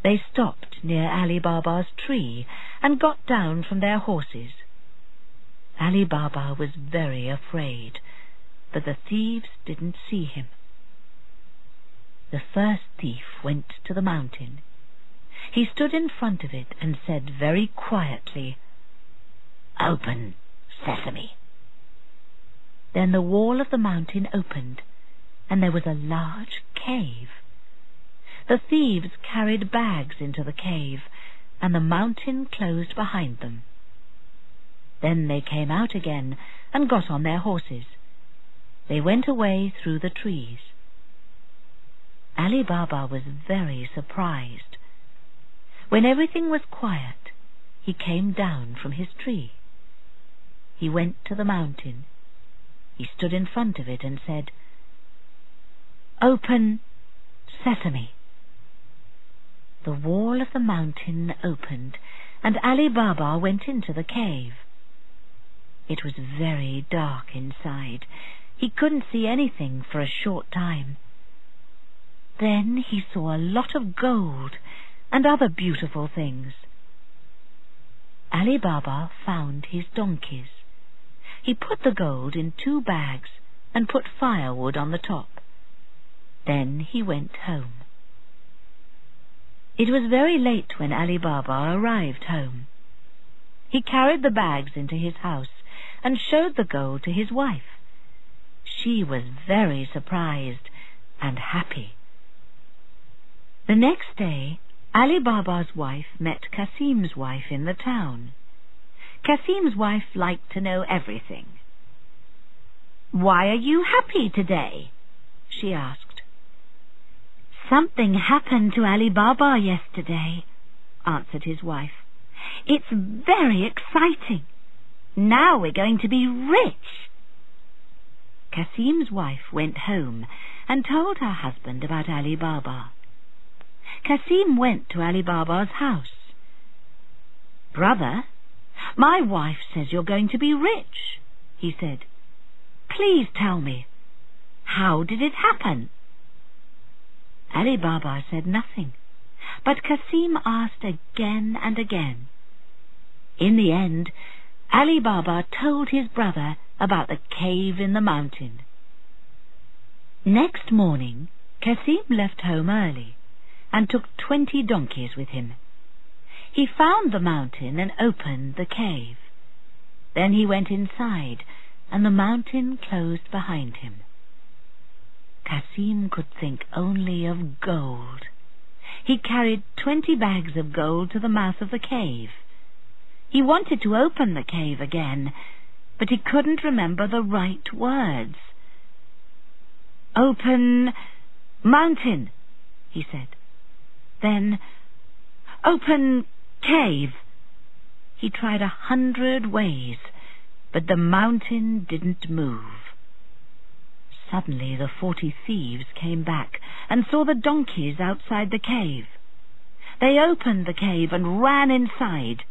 They stopped near Ali Baba's tree and got down from their horses. Ali Baba was very afraid, but the thieves didn't see him. The first thief went to the mountain. He stood in front of it and said very quietly, Open, Sesame. Then the wall of the mountain opened, and there was a large cave. The thieves carried bags into the cave, and the mountain closed behind them. Then they came out again and got on their horses. They went away through the trees. Ali Baba was very surprised. When everything was quiet, he came down from his tree. He went to the mountain. He stood in front of it and said, Open, Sesame. The wall of the mountain opened, and Ali Baba went into the cave. It was very dark inside. He couldn't see anything for a short time. Then he saw a lot of gold and other beautiful things. Ali Baba found his donkeys. He put the gold in two bags and put firewood on the top. Then he went home. It was very late when Ali Baba arrived home. He carried the bags into his house and showed the gold to his wife. She was very surprised and happy. The next day, Ali Baba's wife met Cassim's wife in the town. Cassim's wife liked to know everything. Why are you happy today? she asked. Something happened to Ali Baba yesterday, answered his wife. It's very exciting. Now we're going to be rich. Cassim's wife went home and told her husband about Ali Baba. Cassim went to Ali Baba's house. Brother, my wife says you're going to be rich, he said. Please tell me, how did it happen? Ali Baba said nothing, but Cassim asked again and again. In the end, Ali Baba told his brother about the cave in the mountain. Next morning, Cassim left home early and took twenty donkeys with him. He found the mountain and opened the cave. Then he went inside, and the mountain closed behind him. Cassim could think only of gold. He carried twenty bags of gold to the mouth of the cave. He wanted to open the cave again, but he couldn't remember the right words. Open mountain, he said. Then, open cave. He tried a hundred ways, but the mountain didn't move. Suddenly the forty thieves came back and saw the donkeys outside the cave. They opened the cave and ran inside.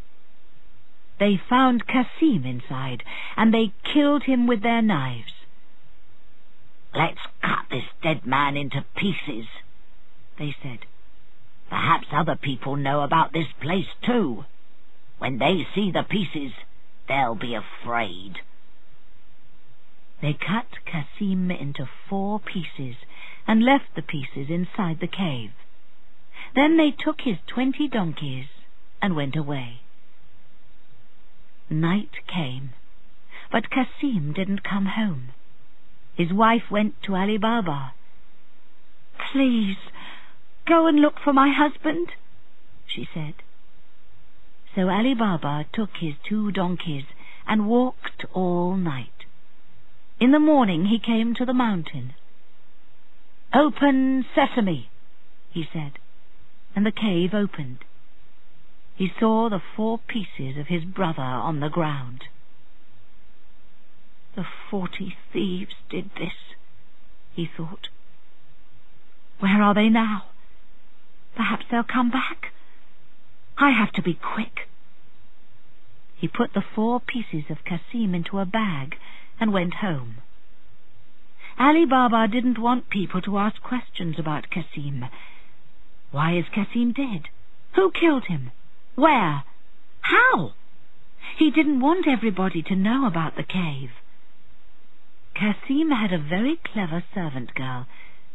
They found Cassim inside, and they killed him with their knives. Let's cut this dead man into pieces, they said. Perhaps other people know about this place too. When they see the pieces, they'll be afraid. They cut Cassim into four pieces and left the pieces inside the cave. Then they took his twenty donkeys and went away. Night came. But Cassim didn't come home. His wife went to Ali Baba. Please, go and look for my husband, she said. So Ali Baba took his two donkeys and walked all night. In the morning he came to the mountain. Open sesame, he said, and the cave opened. He saw the four pieces of his brother on the ground. The forty thieves did this, he thought. Where are they now? Perhaps they'll come back. I have to be quick. He put the four pieces of Cassim into a bag and went home. Ali Baba didn't want people to ask questions about Cassim. Why is Cassim dead? Who killed him? Where? How? He didn't want everybody to know about the cave. Cassim had a very clever servant girl,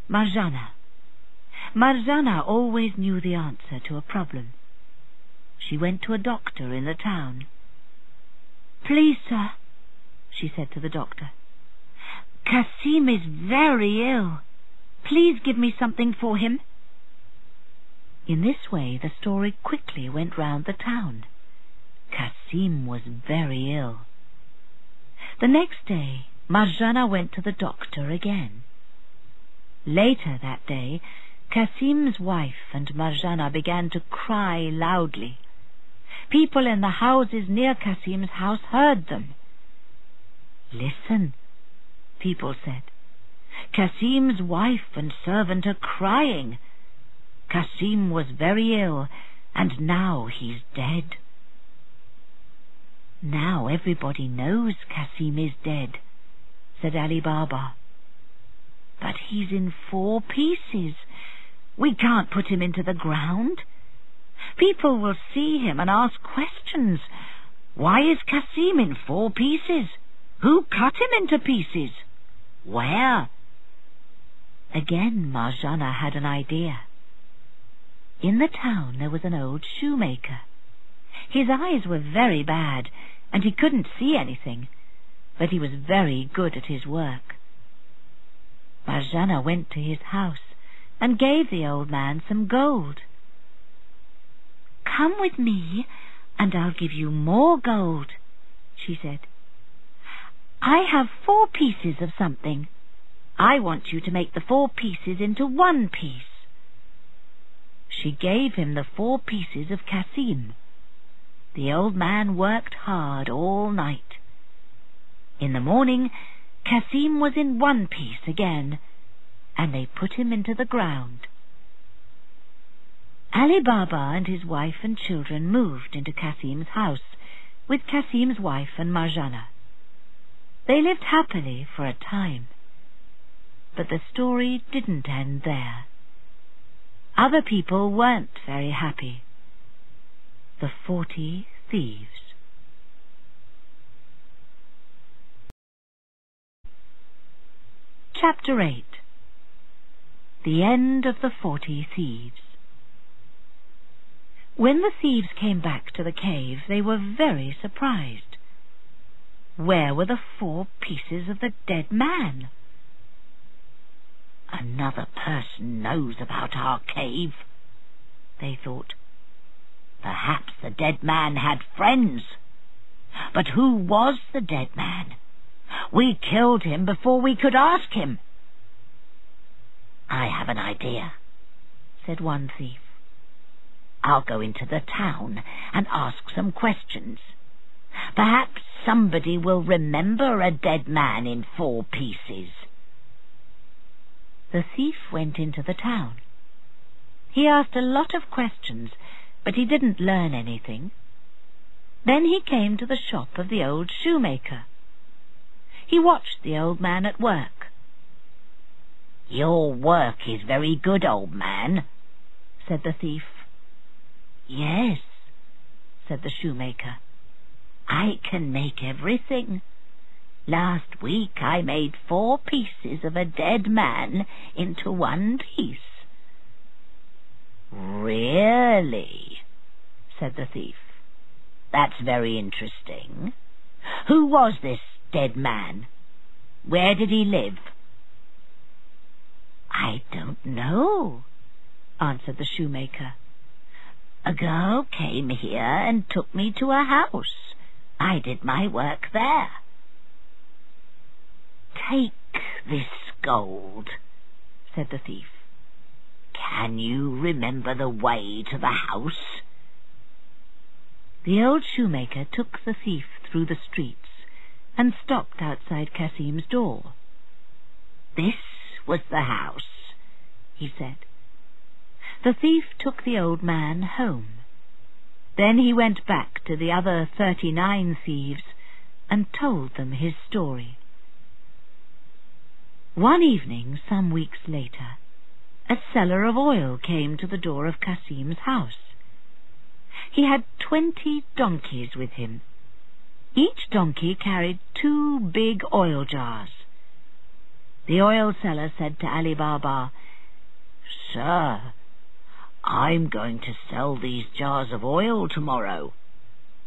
Marjana. Marjana always knew the answer to a problem. She went to a doctor in the town. Please, sir, she said to the doctor, Cassim is very ill. Please give me something for him. In this way the story quickly went round the town. Cassim was very ill. The next day Marjana went to the doctor again. Later that day, Cassim's wife and Marjana began to cry loudly. People in the houses near Cassim's house heard them. Listen, people said. Cassim's wife and servant are crying. Cassim was very ill, and now he's dead. Now everybody knows Cassim is dead, said Ali Baba. But he's in four pieces. We can't put him into the ground. People will see him and ask questions. Why is Cassim in four pieces? Who cut him into pieces? Where? Again Marjana had an idea. In the town there was an old shoemaker. His eyes were very bad, and he couldn't see anything but he was very good at his work. Marjana went to his house and gave the old man some gold. Come with me, and I'll give you more gold, she said. I have four pieces of something. I want you to make the four pieces into one piece. She gave him the four pieces of Cassim. The old man worked hard all night. In the morning, Cassim was in one piece again, and they put him into the ground. Ali Baba and his wife and children moved into Cassim's house with Cassim's wife and Marjana. They lived happily for a time. But the story didn't end there. Other people weren't very happy. The Forty Thieves. Chapter 8 The End of the Forty Thieves When the thieves came back to the cave, they were very surprised. Where were the four pieces of the dead man? Another person knows about our cave, they thought. Perhaps the dead man had friends. But who was the dead man? We killed him before we could ask him. I have an idea, said one thief. I'll go into the town and ask some questions. Perhaps somebody will remember a dead man in four pieces. The thief went into the town. He asked a lot of questions, but he didn't learn anything. Then he came to the shop of the old shoemaker. He watched the old man at work. Your work is very good, old man, said the thief. Yes, said the shoemaker. I can make everything. Last week I made four pieces of a dead man into one piece. Really? said the thief. That's very interesting. Who was this dead man? Where did he live? I don't know, answered the shoemaker. A girl came here and took me to a house. I did my work there. Take this gold, said the thief. Can you remember the way to the house? The old shoemaker took the thief through the streets and stopped outside Cassim's door. This was the house, he said. The thief took the old man home. Then he went back to the other thirty-nine thieves and told them his story. One evening, some weeks later, a seller of oil came to the door of Cassim's house. He had twenty donkeys with him. Each donkey carried two big oil jars. The oil seller said to Ali Baba, Sir, I'm going to sell these jars of oil tomorrow.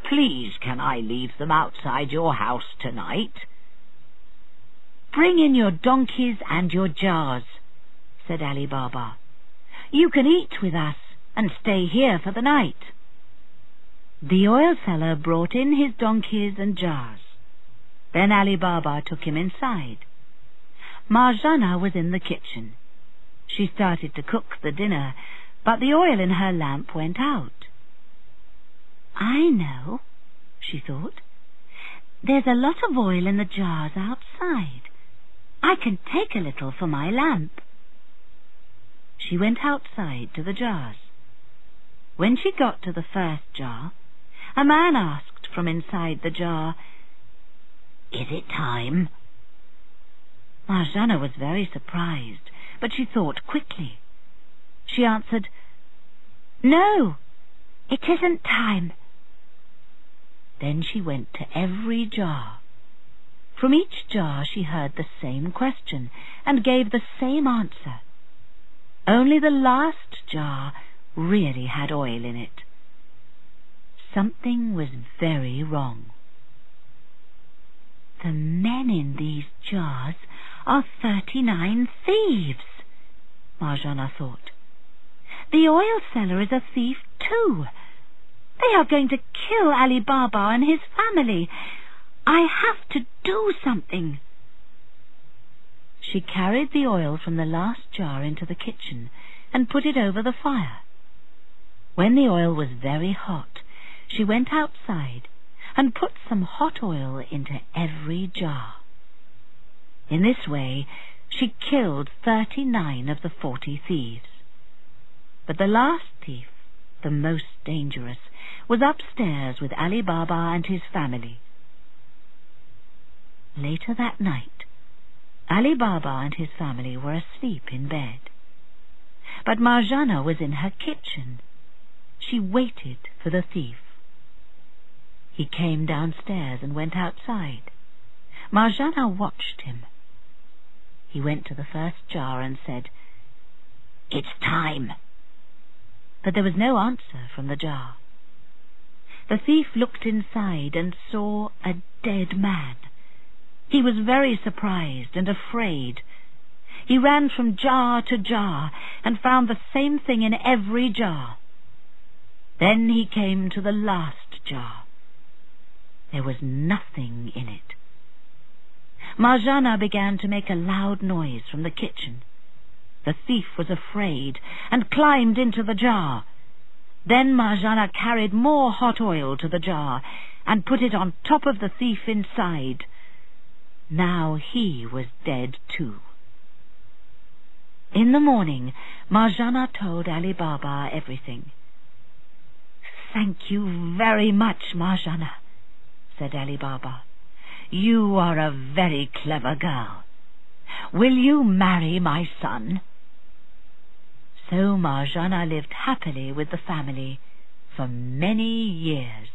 Please can I leave them outside your house tonight? Bring in your donkeys and your jars, said Ali Baba. You can eat with us and stay here for the night. The oil seller brought in his donkeys and jars. Then Ali Baba took him inside. Marjana was in the kitchen. She started to cook the dinner, but the oil in her lamp went out. I know, she thought. There's a lot of oil in the jars outside. I can take a little for my lamp. She went outside to the jars. When she got to the first jar, a man asked from inside the jar, Is it time? Marjana was very surprised, but she thought quickly. She answered, No, it isn't time. Then she went to every jar from each jar she heard the same question and gave the same answer. Only the last jar really had oil in it. Something was very wrong. The men in these jars are thirty-nine thieves, Marjana thought. The oil seller is a thief too. They are going to kill Ali Baba and his family. I have to do something. She carried the oil from the last jar into the kitchen and put it over the fire. When the oil was very hot, she went outside and put some hot oil into every jar. In this way, she killed thirty-nine of the forty thieves. But the last thief, the most dangerous, was upstairs with Ali Baba and his family. Later that night, Ali Baba and his family were asleep in bed. But Marjana was in her kitchen. She waited for the thief. He came downstairs and went outside. Marjana watched him. He went to the first jar and said, It's time. But there was no answer from the jar. The thief looked inside and saw a dead man. He was very surprised and afraid. He ran from jar to jar and found the same thing in every jar. Then he came to the last jar. There was nothing in it. Marjana began to make a loud noise from the kitchen. The thief was afraid and climbed into the jar. Then Marjana carried more hot oil to the jar and put it on top of the thief inside. Now he was dead too. In the morning, Marjana told Ali Baba everything. Thank you very much, Marjana, said Ali Baba. You are a very clever girl. Will you marry my son? So Marjana lived happily with the family for many years.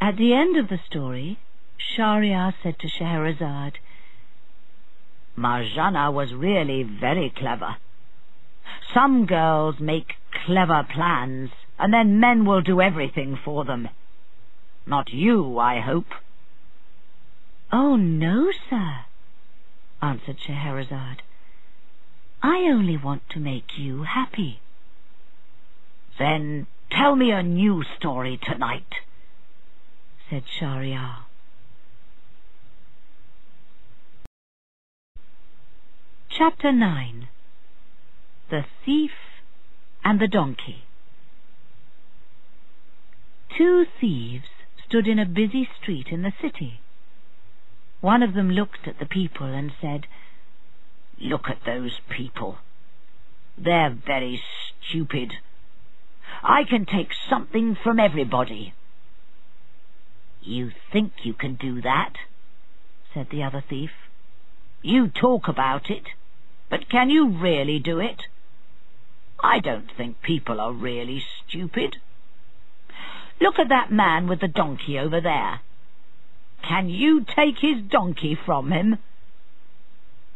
At the end of the story, Shahryar said to Scheherazade, Marjana was really very clever. Some girls make clever plans, and then men will do everything for them. Not you, I hope. Oh, no, sir, answered Scheherazade. I only want to make you happy. Then tell me a new story tonight, said Shahryar. Chapter 9 The Thief and the Donkey Two thieves stood in a busy street in the city. One of them looked at the people and said, Look at those people. They're very stupid. I can take something from everybody. You think you can do that, said the other thief. You talk about it, but can you really do it? I don't think people are really stupid. Look at that man with the donkey over there. Can you take his donkey from him?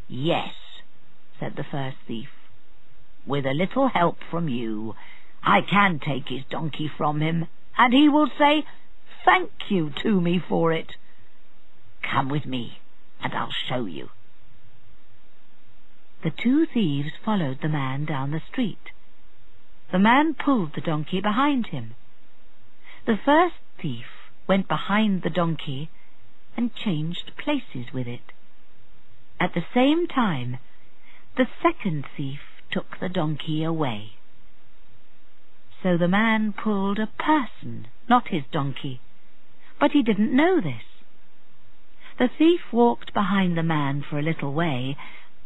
Yes, said the first thief. With a little help from you, I can take his donkey from him, and he will say thank you to me for it. Come with me, and I'll show you. The two thieves followed the man down the street. The man pulled the donkey behind him. The first thief went behind the donkey and changed places with it. At the same time, the second thief took the donkey away. So the man pulled a person, not his donkey, but he didn't know this. The thief walked behind the man for a little way,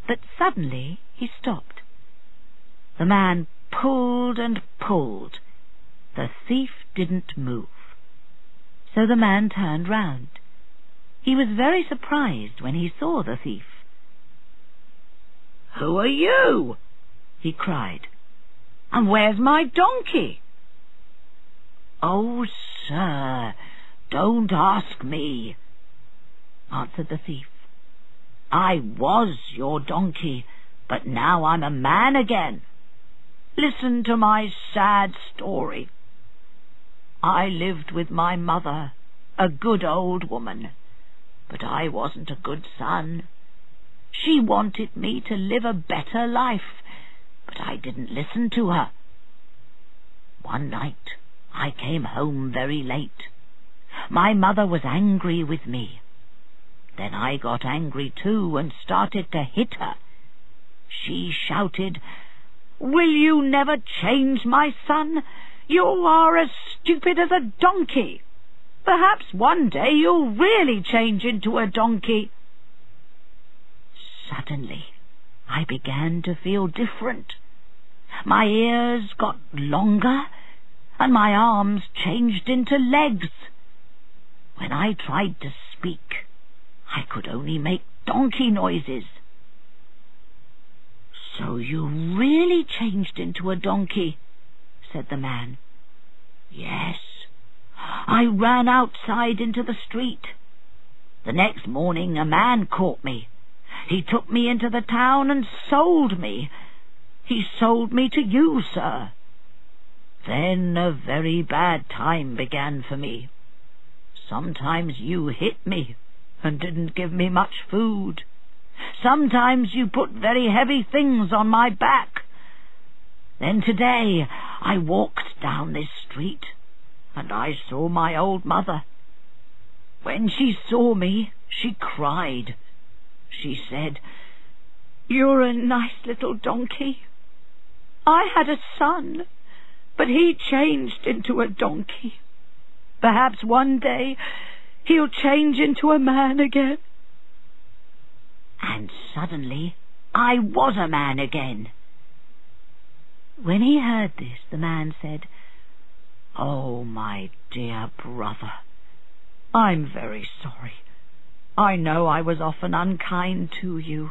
but suddenly he stopped. The man pulled and pulled. The thief didn't move. So the man turned round. He was very surprised when he saw the thief. Who are you? he cried. And where's my donkey? Oh, sir, don't ask me, answered the thief. I was your donkey, but now I'm a man again. Listen to my sad story. I lived with my mother, a good old woman, but I wasn't a good son. She wanted me to live a better life, but I didn't listen to her. One night I came home very late. My mother was angry with me. Then I got angry too and started to hit her. She shouted, Will you never change, my son? You are as stupid as a donkey. Perhaps one day you'll really change into a donkey. Suddenly, I began to feel different. My ears got longer, and my arms changed into legs. When I tried to speak, I could only make donkey noises. So you really changed into a donkey, said the man. Yes, I ran outside into the street. The next morning a man caught me. He took me into the town and sold me. He sold me to you, sir. Then a very bad time began for me. Sometimes you hit me and didn't give me much food. Sometimes you put very heavy things on my back. Then today I walked down this street, and I saw my old mother. When she saw me, she cried. She said, You're a nice little donkey. I had a son, but he changed into a donkey. Perhaps one day he'll change into a man again. And suddenly I was a man again. When he heard this, the man said, Oh, my dear brother, I'm very sorry. I know I was often unkind to you,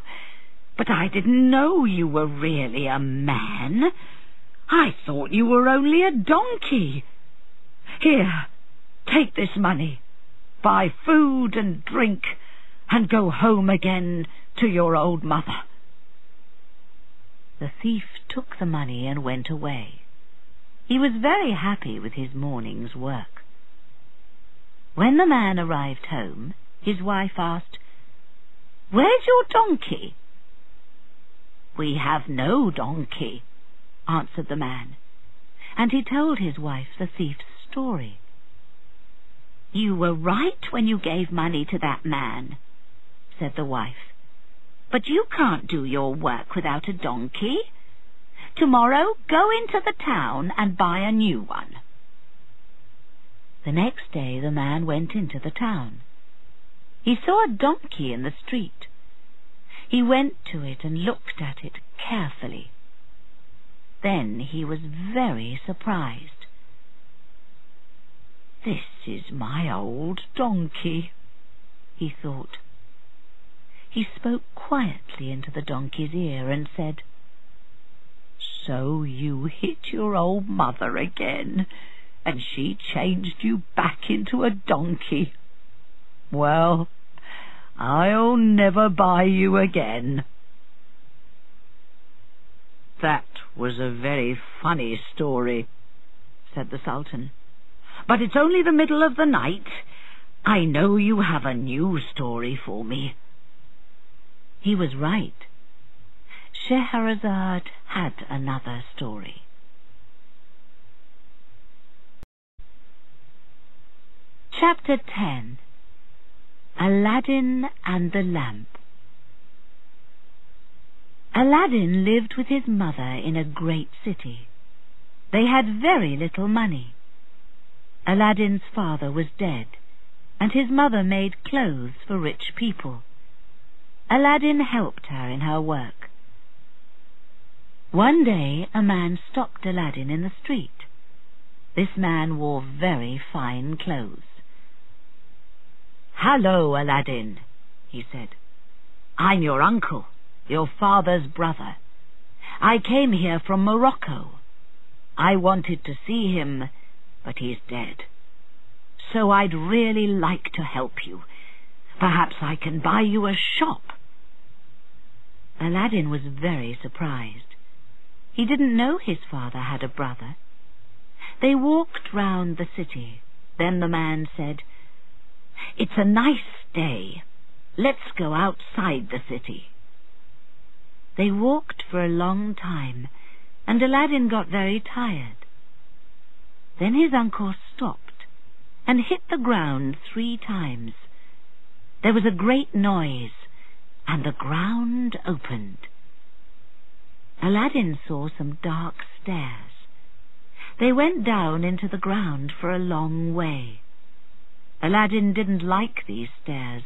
but I didn't know you were really a man. I thought you were only a donkey. Here, take this money, buy food and drink, and go home again to your old mother. The thief took the money and went away. He was very happy with his morning's work. When the man arrived home, His wife asked, Where's your donkey? We have no donkey, answered the man, and he told his wife the thief's story. You were right when you gave money to that man, said the wife. But you can't do your work without a donkey. Tomorrow go into the town and buy a new one. The next day the man went into the town. He saw a donkey in the street. He went to it and looked at it carefully. Then he was very surprised. This is my old donkey, he thought. He spoke quietly into the donkey's ear and said, So you hit your old mother again, and she changed you back into a donkey. Well, I'll never buy you again. That was a very funny story, said the Sultan. But it's only the middle of the night. I know you have a new story for me. He was right. Scheherazade had another story. Chapter 10 Aladdin and the Lamp Aladdin lived with his mother in a great city. They had very little money. Aladdin's father was dead, and his mother made clothes for rich people. Aladdin helped her in her work. One day a man stopped Aladdin in the street. This man wore very fine clothes. Hello, Aladdin, he said. I'm your uncle, your father's brother. I came here from Morocco. I wanted to see him, but he's dead. So I'd really like to help you. Perhaps I can buy you a shop. Aladdin was very surprised. He didn't know his father had a brother. They walked round the city. Then the man said, It's a nice day. Let's go outside the city. They walked for a long time, and Aladdin got very tired. Then his uncle stopped and hit the ground three times. There was a great noise, and the ground opened. Aladdin saw some dark stairs. They went down into the ground for a long way. Aladdin didn't like these stairs,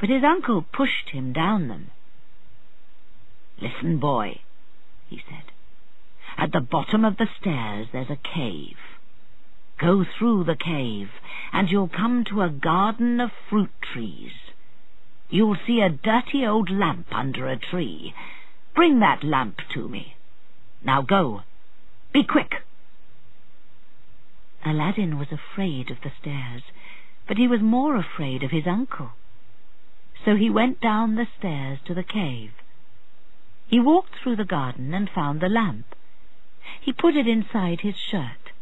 but his uncle pushed him down them. Listen, boy, he said. At the bottom of the stairs there's a cave. Go through the cave, and you'll come to a garden of fruit trees. You'll see a dirty old lamp under a tree. Bring that lamp to me. Now go. Be quick. Aladdin was afraid of the stairs, but he was more afraid of his uncle. So he went down the stairs to the cave. He walked through the garden and found the lamp. He put it inside his shirt.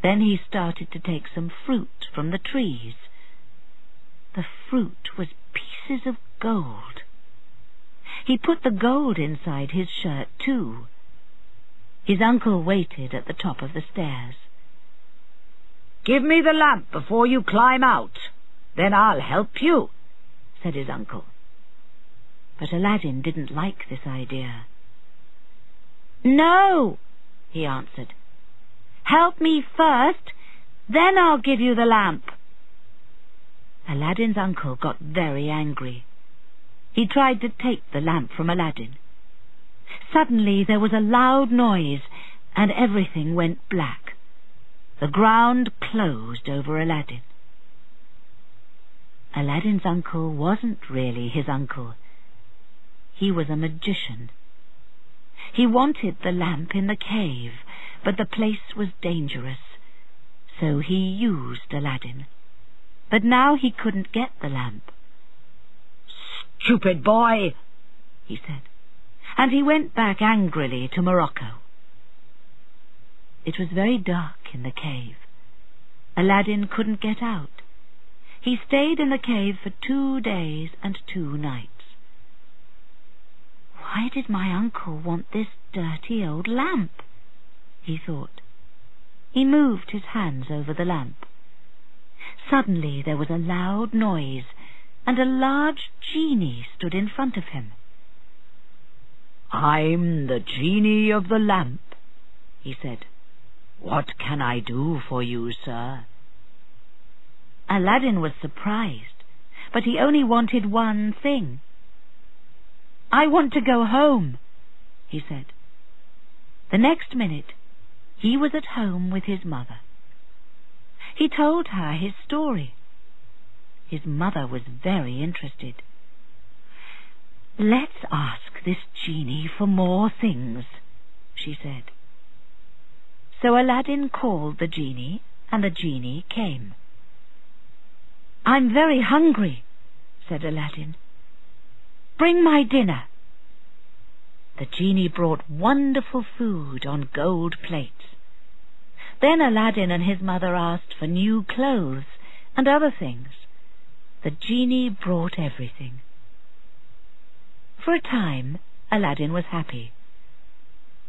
Then he started to take some fruit from the trees. The fruit was pieces of gold. He put the gold inside his shirt, too. His uncle waited at the top of the stairs. Give me the lamp before you climb out. Then I'll help you, said his uncle. But Aladdin didn't like this idea. No, he answered. Help me first, then I'll give you the lamp. Aladdin's uncle got very angry. He tried to take the lamp from Aladdin. Suddenly there was a loud noise, and everything went black. The ground closed over Aladdin. Aladdin's uncle wasn't really his uncle. He was a magician. He wanted the lamp in the cave, but the place was dangerous, so he used Aladdin. But now he couldn't get the lamp. Stupid boy, he said, and he went back angrily to Morocco. It was very dark in the cave. Aladdin couldn't get out. he stayed in the cave for two days and two nights. Why did my uncle want this dirty old lamp? he thought. He moved his hands over the lamp. Suddenly there was a loud noise, and a large genie stood in front of him. I'm the genie of the lamp, he said. What can I do for you, sir? Aladdin was surprised, but he only wanted one thing. I want to go home, he said. The next minute, he was at home with his mother. He told her his story. His mother was very interested. Let's ask this genie for more things, she said. So Aladdin called the genie, and the genie came. I'm very hungry, said Aladdin. Bring my dinner. The genie brought wonderful food on gold plates. Then Aladdin and his mother asked for new clothes and other things. The genie brought everything. For a time, Aladdin was happy.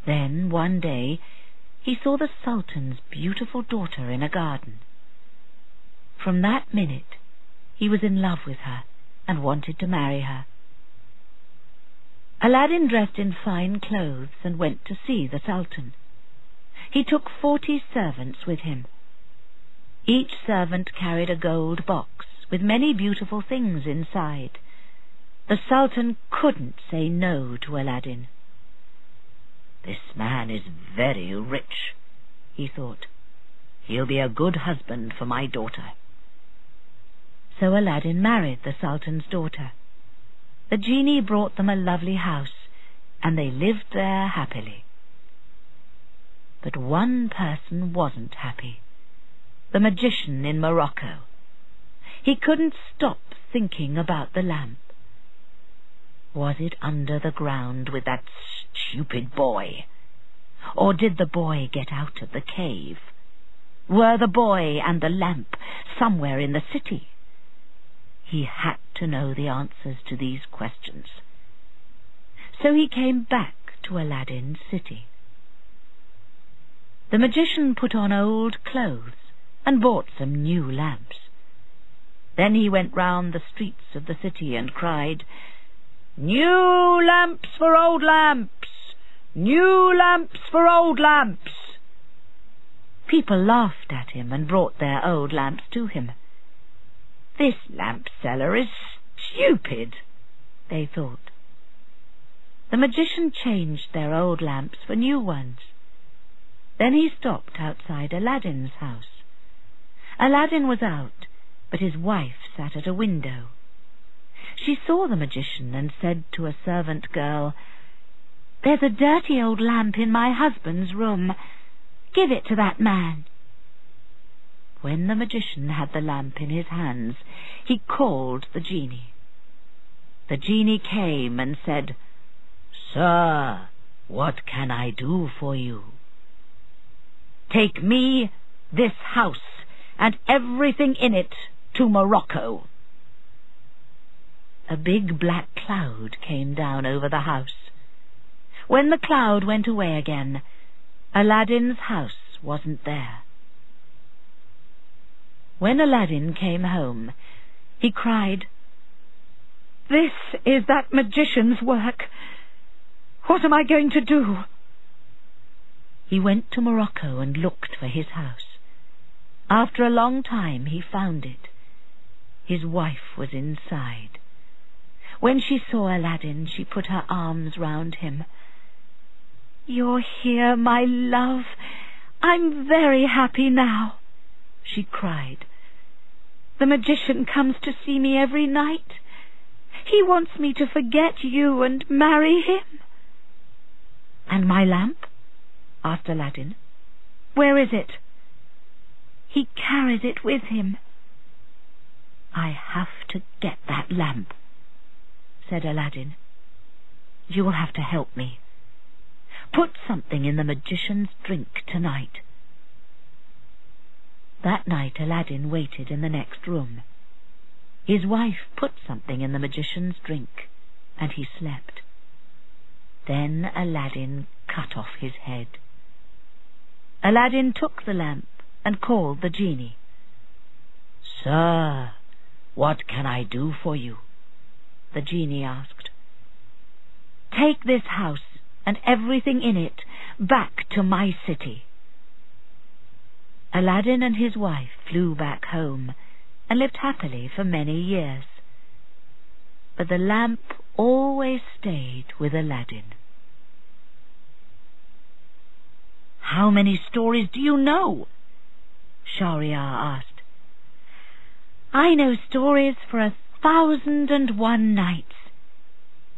Then, one day, he saw the Sultan's beautiful daughter in a garden. From that minute, he was in love with her and wanted to marry her. Aladdin dressed in fine clothes and went to see the Sultan. He took forty servants with him. Each servant carried a gold box with many beautiful things inside. The Sultan couldn't say no to Aladdin. This man is very rich, he thought. He'll be a good husband for my daughter. So Aladdin married the Sultan's daughter. The genie brought them a lovely house, and they lived there happily. But one person wasn't happy. The magician in Morocco. He couldn't stop thinking about the lamp. Was it under the ground with that stupid boy? Or did the boy get out of the cave? Were the boy and the lamp somewhere in the city? He had to know the answers to these questions. So he came back to Aladdin's city. The magician put on old clothes and bought some new lamps. Then he went round the streets of the city and cried, New lamps for old lamps! New lamps for old lamps! People laughed at him and brought their old lamps to him. This lamp seller is stupid, they thought. The magician changed their old lamps for new ones. Then he stopped outside Aladdin's house. Aladdin was out, but his wife sat at a window. She saw the magician and said to a servant girl, There's a dirty old lamp in my husband's room. Give it to that man. When the magician had the lamp in his hands, he called the genie. The genie came and said, Sir, what can I do for you? Take me, this house, and everything in it to Morocco. A big black cloud came down over the house. When the cloud went away again, Aladdin's house wasn't there. When Aladdin came home, he cried, This is that magician's work. What am I going to do? He went to Morocco and looked for his house. After a long time he found it. His wife was inside. When she saw Aladdin, she put her arms round him. You're here, my love. I'm very happy now, she cried. The magician comes to see me every night. He wants me to forget you and marry him. And my lamp? asked Aladdin. Where is it? He carries it with him. I have to get that lamp, said Aladdin. You will have to help me. Put something in the magician's drink tonight. That night Aladdin waited in the next room. His wife put something in the magician's drink, and he slept. Then Aladdin cut off his head. Aladdin took the lamp and called the genie. Sir, what can I do for you? The genie asked. Take this house and everything in it back to my city. Aladdin and his wife flew back home and lived happily for many years. But the lamp always stayed with Aladdin. How many stories do you know? Shahryar asked. I know stories for a thousand and one nights,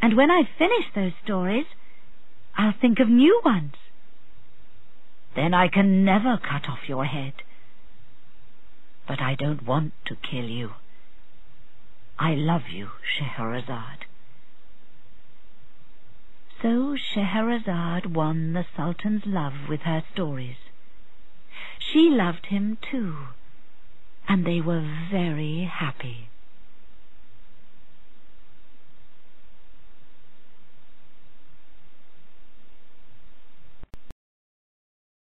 and when I finish those stories, I'll think of new ones. Then I can never cut off your head. But I don't want to kill you. I love you, Scheherazade. So Scheherazade won the Sultan's love with her stories. She loved him too, and they were very happy.